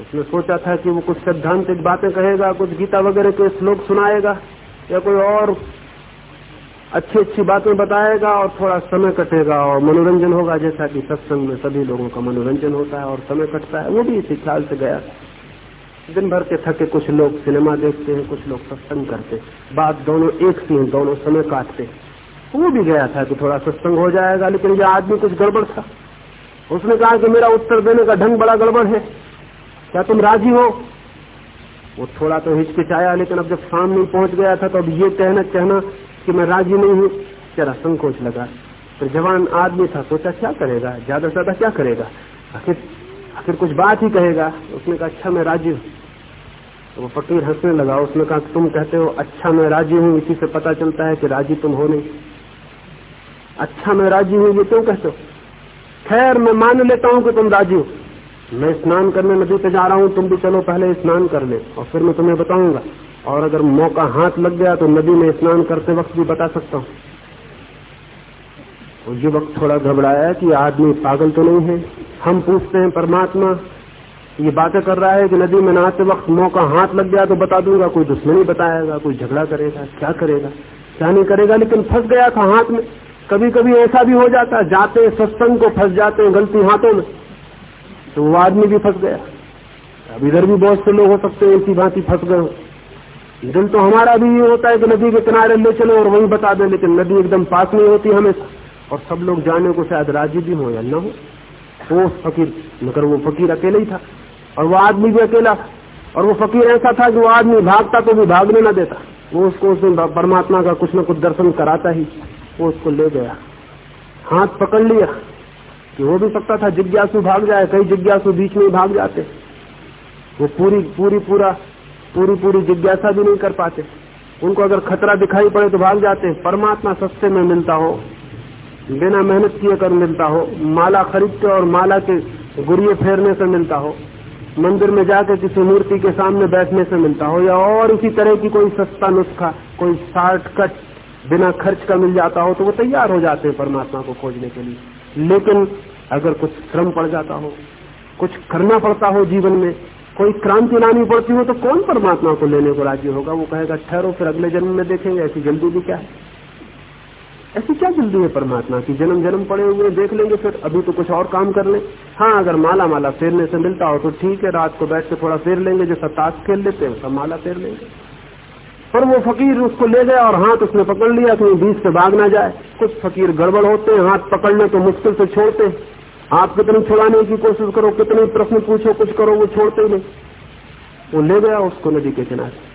उसने सोचा था कि वो कुछ सैद्धांतिक बातें कहेगा, कुछ गीता वगैरह के श्लोक सुनाएगा, या कोई और अच्छी अच्छी बातें बताएगा और थोड़ा समय कटेगा और मनोरंजन होगा, जैसा कि सत्संग में सभी लोगों का मनोरंजन होता है और समय कटता है। वो भी इसी ख्याल से गया। दिन भर के थके कुछ लोग सिनेमा देखते हैं, कुछ लोग सत्संग करते बात दोनों एक सी दोनों समय काटते वो भी गया था कि थोड़ा सत्संग हो जाएगा, लेकिन यह आदमी कुछ गड़बड़ था। उसने कहा कि मेरा उत्तर देने का ढंग बड़ा गड़बड़ है। क्या तुम राज़ी हो? वो थोड़ा तो हिचकिचाया, लेकिन अब जब सामने पहुँच गया था तो अब ये कहना कहना कि मैं राज़ी नहीं हूँ। जरा संकोच लगा। तो जवान आदमी था, सोचा क्या करेगा? ज़्यादा से ज़्यादा क्या करेगा? आखिर आखिर कुछ बात ही कहेगा। उसने कहा अच्छा मैं राज़ी हूँ। तो वो फकीर हंसने लगा। उसने कहा, तुम कहते हो अच्छा मैं राज़ी हूँ। इसी से पता चलता है कि राज़ी तुम हो नहीं। अच्छा मैं राज़ी हूँ, ये क्यों कहते हो? खैर, मैं मान लेता हूँ कि तुम राज़ी हो। मैं स्नान करने नदी पे जा रहा हूँ, तुम भी चलो पहले स्नान कर ले। और फिर मैं तुम्हें बताऊँगा। और अगर मौका हाथ लग गया तो नदी में स्नान करते वक्त भी बता सकता हूँ। वो युवक थोड़ा घबराया कि आदमी पागल तो नहीं है। हम पूछते हैं, परमात्मा, ये बातें कर रहा है कि नदी में नहाते वक्त मौका हाथ लग गया तो बता दूँगा। कोई दुश्मनी बताएगा, कोई झगड़ा करेगा, क्या करेगा? क्या नहीं करेगा? लेकिन फंस गया था हाथ में। कभी कभी ऐसा भी हो जाता, जाते सत्संग को फंस जाते हैं गलती हाथों में। तो वो आदमी भी फंस गया। अब इधर भी बहुत से लोग हो सकते हैं इसी भांति फंस गए दिल तो हमारा भी ये होता है कि नदी के किनारे ले चलो और वहीं बता दें, लेकिन नदी एकदम पास नहीं होती हमेशा। और सब लोग जाने को शायद राज़ी भी हो या न हो। तो फकीर, मगर वो फकीर अकेले ही था। और वो आदमी भी अकेला। और वो फकीर ऐसा था कि वो आदमी भागता तो भी भागने न देता। वो उसको उसने परमात्मा का कुछ न कुछ दर्शन कराता ही, वो उसको ले गया। हाथ पकड़ लिया। कि हो भी सकता था जिज्ञासु भाग जाए, कई जिज्ञासु बीच में भाग जाते। वो पूरी पूरी, पूरा, पूरी पूरी जिज्ञासा भी नहीं कर पाते। उनको अगर खतरा दिखाई पड़े तो भाग जाते। परमात्मा सस्ते में मिलता हो, बिना मेहनत किए कर मिलता हो, माला खरीद के और माला के गुड़िए फेरने से मिलता हो, मंदिर में जाकर किसी मूर्ति के सामने बैठने से मिलता हो, या और इसी तरह की कोई सस्ता नुस्खा, कोई शॉर्टकट बिना खर्च का मिल जाता हो तो वो तैयार हो जाते हैं परमात्मा को खोजने के लिए। लेकिन अगर कुछ श्रम पड़ जाता हो, कुछ करना पड़ता हो जीवन में, कोई क्रांति लानी पड़ती हो तो कौन परमात्मा को लेने को राज़ी होगा? वो कहेगा, ठहरो, फिर अगले जन्म में देखेंगे, ऐसी जल्दी भी क्या है? ऐसी क्या जल्दी है परमात्मा की? जन्म जन्म पड़े हुए देख लेंगे फिर, अभी तो कुछ और काम कर ले। हाँ अगर माला माला फेरने से मिलता हो तो ठीक है, रात को बैठ के थोड़ा फेर लेंगे, जैसा ताश खेल लेते हैं सब माला फेर लेंगे। पर वो फकीर उसको ले गया और हाथ उसने पकड़ लिया, कहीं बीच से भाग ना जाए। कुछ फकीर गड़बड़ होते हैं, हाथ पकड़ने तो मुश्किल से छोड़ते आप कितनी छुड़ाने की कोशिश करो, कितने प्रश्न पूछो, कुछ करो, वो छोड़ते ही नहीं। वो ले गया उसको नदी के किनारे।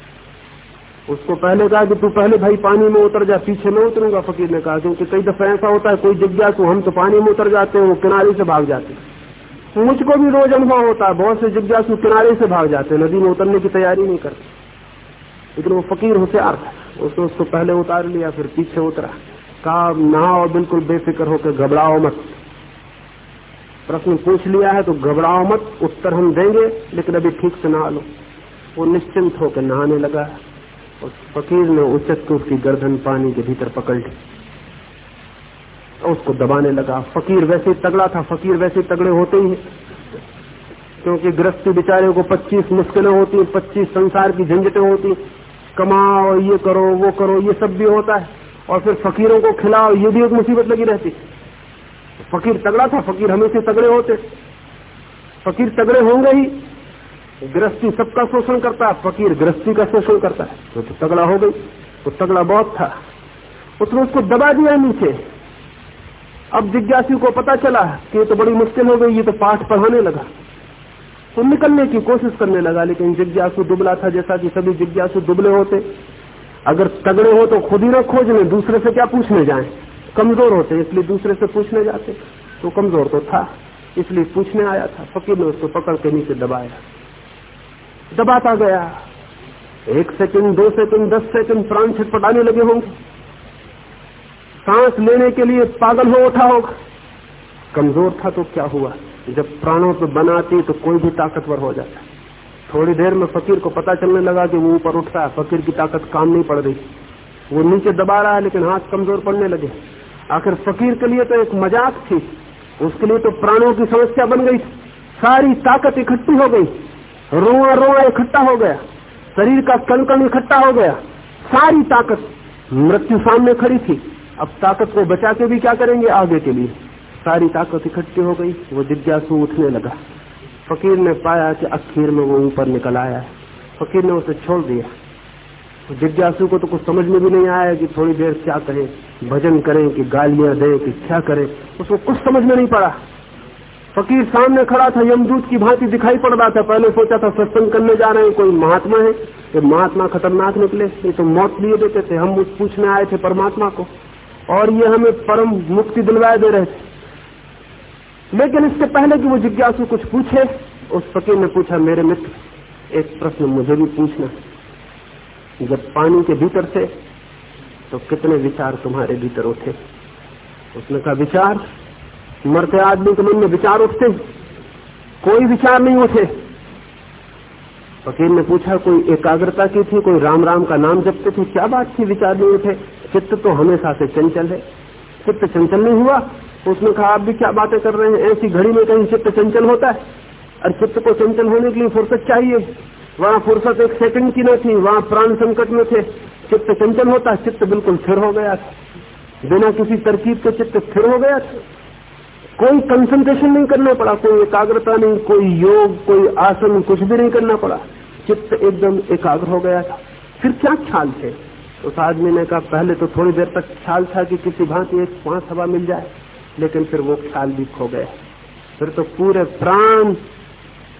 उसको पहले कहा कि तू पहले भाई पानी में उतर जा, पीछे में उतरूँगा, फकीर ने कहा, क्योंकि कई दफ़ा ऐसा होता है, कोई जिज्ञासु, हम तो पानी में उतर जाते हैं, वो किनारे से भाग जाते मुझको भी रोज अनुभव होता है, बहुत से जिज्ञासु किनारे से भाग जाते हैं, नदी में उतरने की तैयारी नहीं करते। लेकिन वो फकीर होशियार था। उसने उसको पहले उतार लिया, फिर पीछे उतरा। कहा नहाओ बिल्कुल बेफिक्र होकर घबराओ मत। प्रश्न पूछ लिया है तो घबराओ मत, उत्तर हम देंगे, लेकिन अभी ठीक से नहा लो। वो निश्चिंत होकर नहाने लगा उस फकीर ने उचक के उसकी गर्दन पानी के भीतर पकड़ ली और उसको दबाने लगा। फकीर वैसे तगड़ा था, फकीर वैसे तगड़े होते ही क्योंकि गृहस्थी बेचारे को 25 मुश्किलें होती 25 संसार की झंझटें होती कमाओ, ये करो, वो करो, ये सब भी होता है। और फिर फकीरों को खिलाओ, ये भी एक मुसीबत लगी रहती फकीर तगड़ा था फकीर हमेशा तगड़े होते। फकीर तगड़े होंगे ही। गृहस्थी सबका शोषण करता है फकीर गृहस्थी का शोषण करता है। तो, तगड़ा हो गई तो तगड़ा बहुत था। उसने उसको दबा दिया नीचे। अब जिज्ञासु को पता चला कि ये तो बड़ी मुश्किल हो गई ये तो पाठ पढ़ाने लगा। तो निकलने की कोशिश करने लगा लेकिन जिज्ञासु दुबला था जैसा कि सभी जिज्ञासु दुबले होते। अगर तगड़े हो तो खुद ही ना खोज ले दूसरे से क्या पूछने जाए? कमज़ोर होते इसलिए दूसरे से पूछने जाते तो कमज़ोर तो था, इसलिए पूछने आया था, फकीर ने उसको पकड़ के नीचे दबाया। दबाता गया। एक सेकंड, दो सेकंड, दस सेकंड प्राण छटपटाने लगे होंगे। सांस लेने के लिए पागल हो उठा होगा। कमज़ोर था तो क्या हुआ? जब प्राणों पर बनाती तो कोई भी ताकतवर हो जाता। थोड़ी देर में फकीर को पता चलने लगा कि वो ऊपर उठता है। फकीर की ताकत काम नहीं पड़ रही। वो नीचे दबा रहा है, लेकिन हाथ कमज़ोर पड़ने लगे। आखिर फकीर के लिए तो एक मज़ाक थी। उसके लिए तो प्राणों की समस्या बन गई सारी ताकत इकट्ठी हो गई। रोआ रोआ इकट्ठा हो गया। शरीर का कण कण इकट्ठा हो गया। सारी ताकत मृत्यु सामने खड़ी थी। अब ताकत को बचा के भी क्या करेंगे आगे के लिए? सारी ताकत इकट्ठी हो गई। वो जिज्ञासु उठने लगा। फकीर ने पाया कि अखीर में वो ऊपर निकल आया। फकीर ने उसे छोड़ दिया। जिज्ञासु को तो कुछ समझ में भी नहीं आया कि थोड़ी देर क्या करें, भजन करें, कि गालियाँ दें, कि क्या करें। उसको कुछ समझ में नहीं पड़ा। फकीर सामने खड़ा था, यमदूत की भांति दिखाई पड़ रहा था। पहले सोचा था, सत्संग करने जा रहे हैं, कोई महात्मा है। कि महात्मा खतरनाक निकले, ये तो मौत लिए देते थे। हम उस पूछने आए थे परमात्मा को। और ये हमें परम मुक्ति दिलवाए दे रहे थे। लेकिन इससे पहले कि वो जिज्ञासु कुछ पूछे, उस फकीर ने पूछा, मेरे मित्र, एक प्रश्न मुझे भी पूछना जब पानी के भीतर थे तो कितने विचार तुम्हारे भीतर उठे? उसने कहा, विचार? मरते आदमी के मन में विचार उठते कोई विचार नहीं उठे। फकीर ने पूछा, कोई एकाग्रता की थी? कोई राम राम का नाम जपते थे? क्या बात थी? विचार नहीं उठे। चित्त तो हमेशा से चंचल है। चित्त चंचल नहीं हुआ? उसने कहा, आप भी क्या बातें कर रहे हैं? ऐसी घड़ी में कहीं चित्त चंचल होता है? और चित्त को चंचल होने के लिए फुर्सत चाहिए। वहाँ फुर्सत एक सेकंड की न थी, वहाँ प्राण संकट में थे। चित्त चंचल होता, चित्त बिल्कुल स्थिर हो गया बिना किसी तरकीब के चित्त स्थिर हो गया कोई कंसंट्रेशन नहीं करना पड़ा, कोई एकाग्रता नहीं, कोई योग, कोई आसन, कुछ भी नहीं करना पड़ा। चित्त एकदम एकाग्र हो गया था। फिर क्या ख्याल थे? उस आदमी ने कहा, पहले तो थोड़ी देर तक ख्याल था कि किसी भांति एक पाँच हवा मिल जाए, लेकिन फिर वो ख्याल भी खो गया। फिर तो पूरे प्राण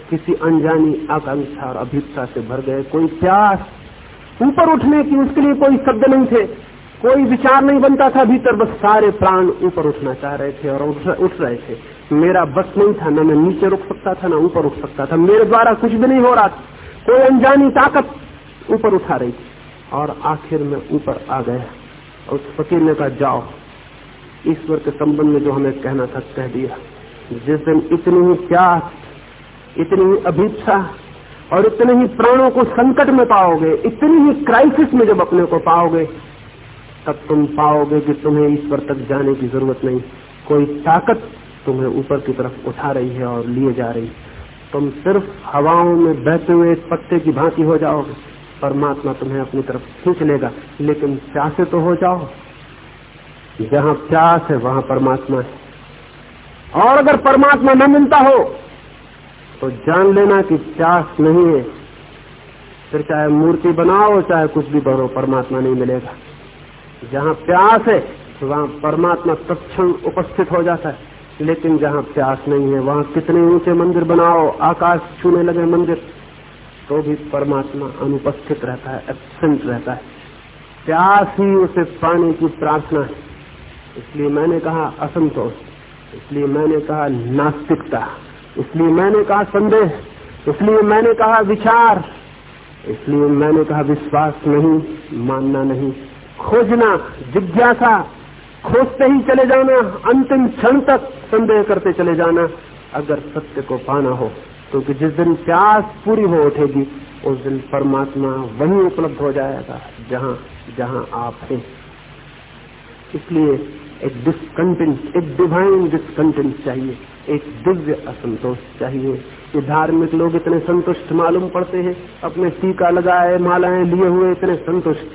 किसी अनजानी आकांक्षा और अभिप्सा से भर गए। कोई प्यास ऊपर उठने की उसके लिए कोई शब्द नहीं थे। कोई विचार नहीं बनता था, भीतर बस सारे प्राण ऊपर उठना चाह रहे थे और उठ रहे थे। मेरा बस नहीं था, न मैं नीचे रुक सकता था, न ऊपर उठ सकता था। मेरे द्वारा कुछ भी नहीं हो रहा था। कोई अनजानी ताकत ऊपर उठा रही थी। और आखिर में ऊपर आ गया। और उस फकीर ने कहा, जाओ। ईश्वर के संबंध में जो हमें कहना था, कह दिया। जिस दिन इतनी ही प्यास इतनी ही अभिप्सा और इतने ही प्राणों को संकट में पाओगे, इतनी ही क्राइसिस में जब अपने को पाओगे, तब तुम पाओगे कि तुम्हें ईश्वर तक जाने की ज़रूरत नहीं। कोई ताकत तुम्हें ऊपर की तरफ़ उठा रही है और लिए जा रही। तुम सिर्फ़ हवाओं में बहते हुए एक पत्ते की भांति हो जाओगे। परमात्मा तुम्हें अपनी तरफ़ खींच लेगा, लेकिन प्यासे तो हो जाओ। जहाँ प्यास है, वहाँ परमात्मा है। और अगर परमात्मा न मिलता हो तो जान लेना कि प्यास नहीं है। फिर चाहे मूर्ति बनाओ, चाहे कुछ भी बनो, परमात्मा नहीं मिलेगा। जहाँ प्यास है तो वहाँ परमात्मा तत्ण उपस्थित हो जाता है। लेकिन जहाँ प्यास नहीं है, वहाँ कितने ऊँचे मंदिर बनाओ, आकाश छूने लगे मंदिर तो भी परमात्मा अनुपस्थित रहता है एबसेंट रहता है। प्यास ही उसे पाने की प्रार्थना है। इसलिए मैंने कहा असंतोष, इसलिए मैंने कहा नास्तिकता। इसलिए मैंने कहा संदेह, इसलिए मैंने कहा विचार, इसलिए मैंने कहा विश्वास नहीं, मानना नहीं। खोजना, जिज्ञासा, खोजते ही चले जाना, अंतिम क्षण तक संदेह करते चले जाना, अगर सत्य को पाना हो, क्योंकि तो जिस दिन प्यास पूरी हो उठेगी, उस दिन परमात्मा वहीं उपलब्ध हो जाएगा, जहाँ जहाँ आप हैं। इसलिए एक डिस्कंटेंट एक डिवाइन डिस्कंटेंट चाहिए। एक दिव्य असंतोष चाहिए। ये धार्मिक लोग इतने संतुष्ट मालूम पड़ते हैं। अपने टीका लगाए, मालाएँ लिए हुए इतने संतुष्ट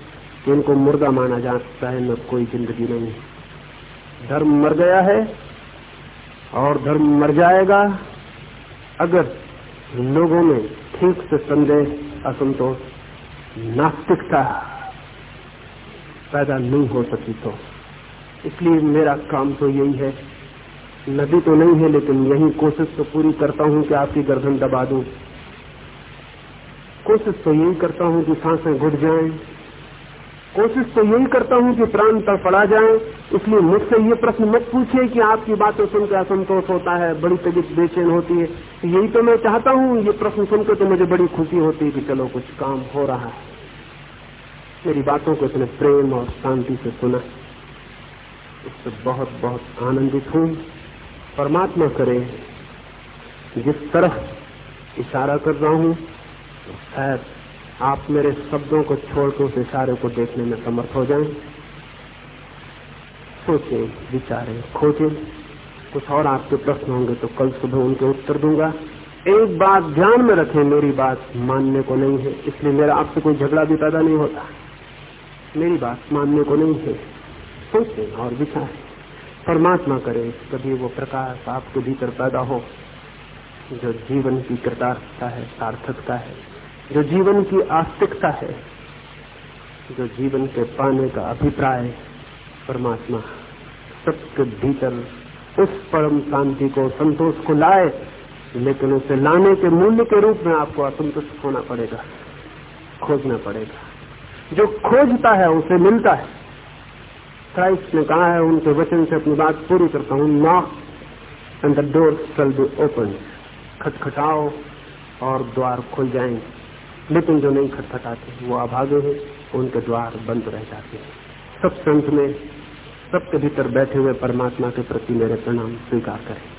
कि इनको मुर्दा माना जा सकता है, न कोई ज़िंदगी नहीं। धर्म मर गया है और धर्म मर जाएगा अगर लोगों में ठीक से संदेह, असंतोष, नास्तिकता पैदा नहीं हो सकी तो। इसलिए मेरा काम तो यही है नदी तो नहीं है, लेकिन यही कोशिश तो पूरी करता हूँ कि आपकी गर्दन दबा दूँ। कोशिश तो यही करता हूँ कि साँसें घुट जाएँ। कोशिश तो यही करता हूँ कि प्राण तड़फड़ा जाए। इसलिए मुझसे ये प्रश्न मत पूछिए कि आपकी बातें सुनकर असंतोष होता है, बड़ी तबीयत बेचैन होती है। यही तो मैं चाहता हूँ, ये प्रश्न सुनकर तो मुझे बड़ी खुशी होती है कि चलो कुछ काम हो रहा है। मेरी बातों को इतने प्रेम और शांति से सुना। इससे बहुत बहुत आनंदित हूँ। परमात्मा करे। जिस तरह इशारा कर रहा हूँ तो शायद आप मेरे शब्दों को छोड़कर उस इशारे को देखने में समर्थ हो जाएँ। सोचें, विचारें, खोजें। कुछ और आपके प्रश्न होंगे तो कल सुबह उनके उत्तर दूँगा। एक बात ध्यान में रखें, मेरी बात मानने को नहीं है, इसलिए मेरा आपसे कोई झगड़ा भी पैदा नहीं होता। मेरी बात मानने को नहीं है। सोचें और विचारें। परमात्मा करे कभी वो प्रकाश आपके भीतर पैदा हो। जो जीवन की कृतार्थता है, सार्थकता है, जो जीवन की आस्तिकता है, जो जीवन के पाने का अभिप्राय परमात्मा सबके भीतर उस परम शांति को, संतोष को लाए, लेकिन उसे लाने के मूल्य के रूप में आपको असंतुष्ट होना पड़ेगा, खोजना पड़ेगा। जो खोजता है, उसे मिलता है। क्राइस्ट ने कहा है, उनके वचन से अपनी बात पूरी करता हूँ। Knock and the door shall be open खटखटाओ और द्वार खुल जाएँगे लेकिन जो नहीं खटखटाते, वो अभागे हैं, उनके द्वार बंद रह जाते हैं। सब संत में, सबके भीतर बैठे हुए परमात्मा के प्रति मेरे प्रणाम स्वीकार करें।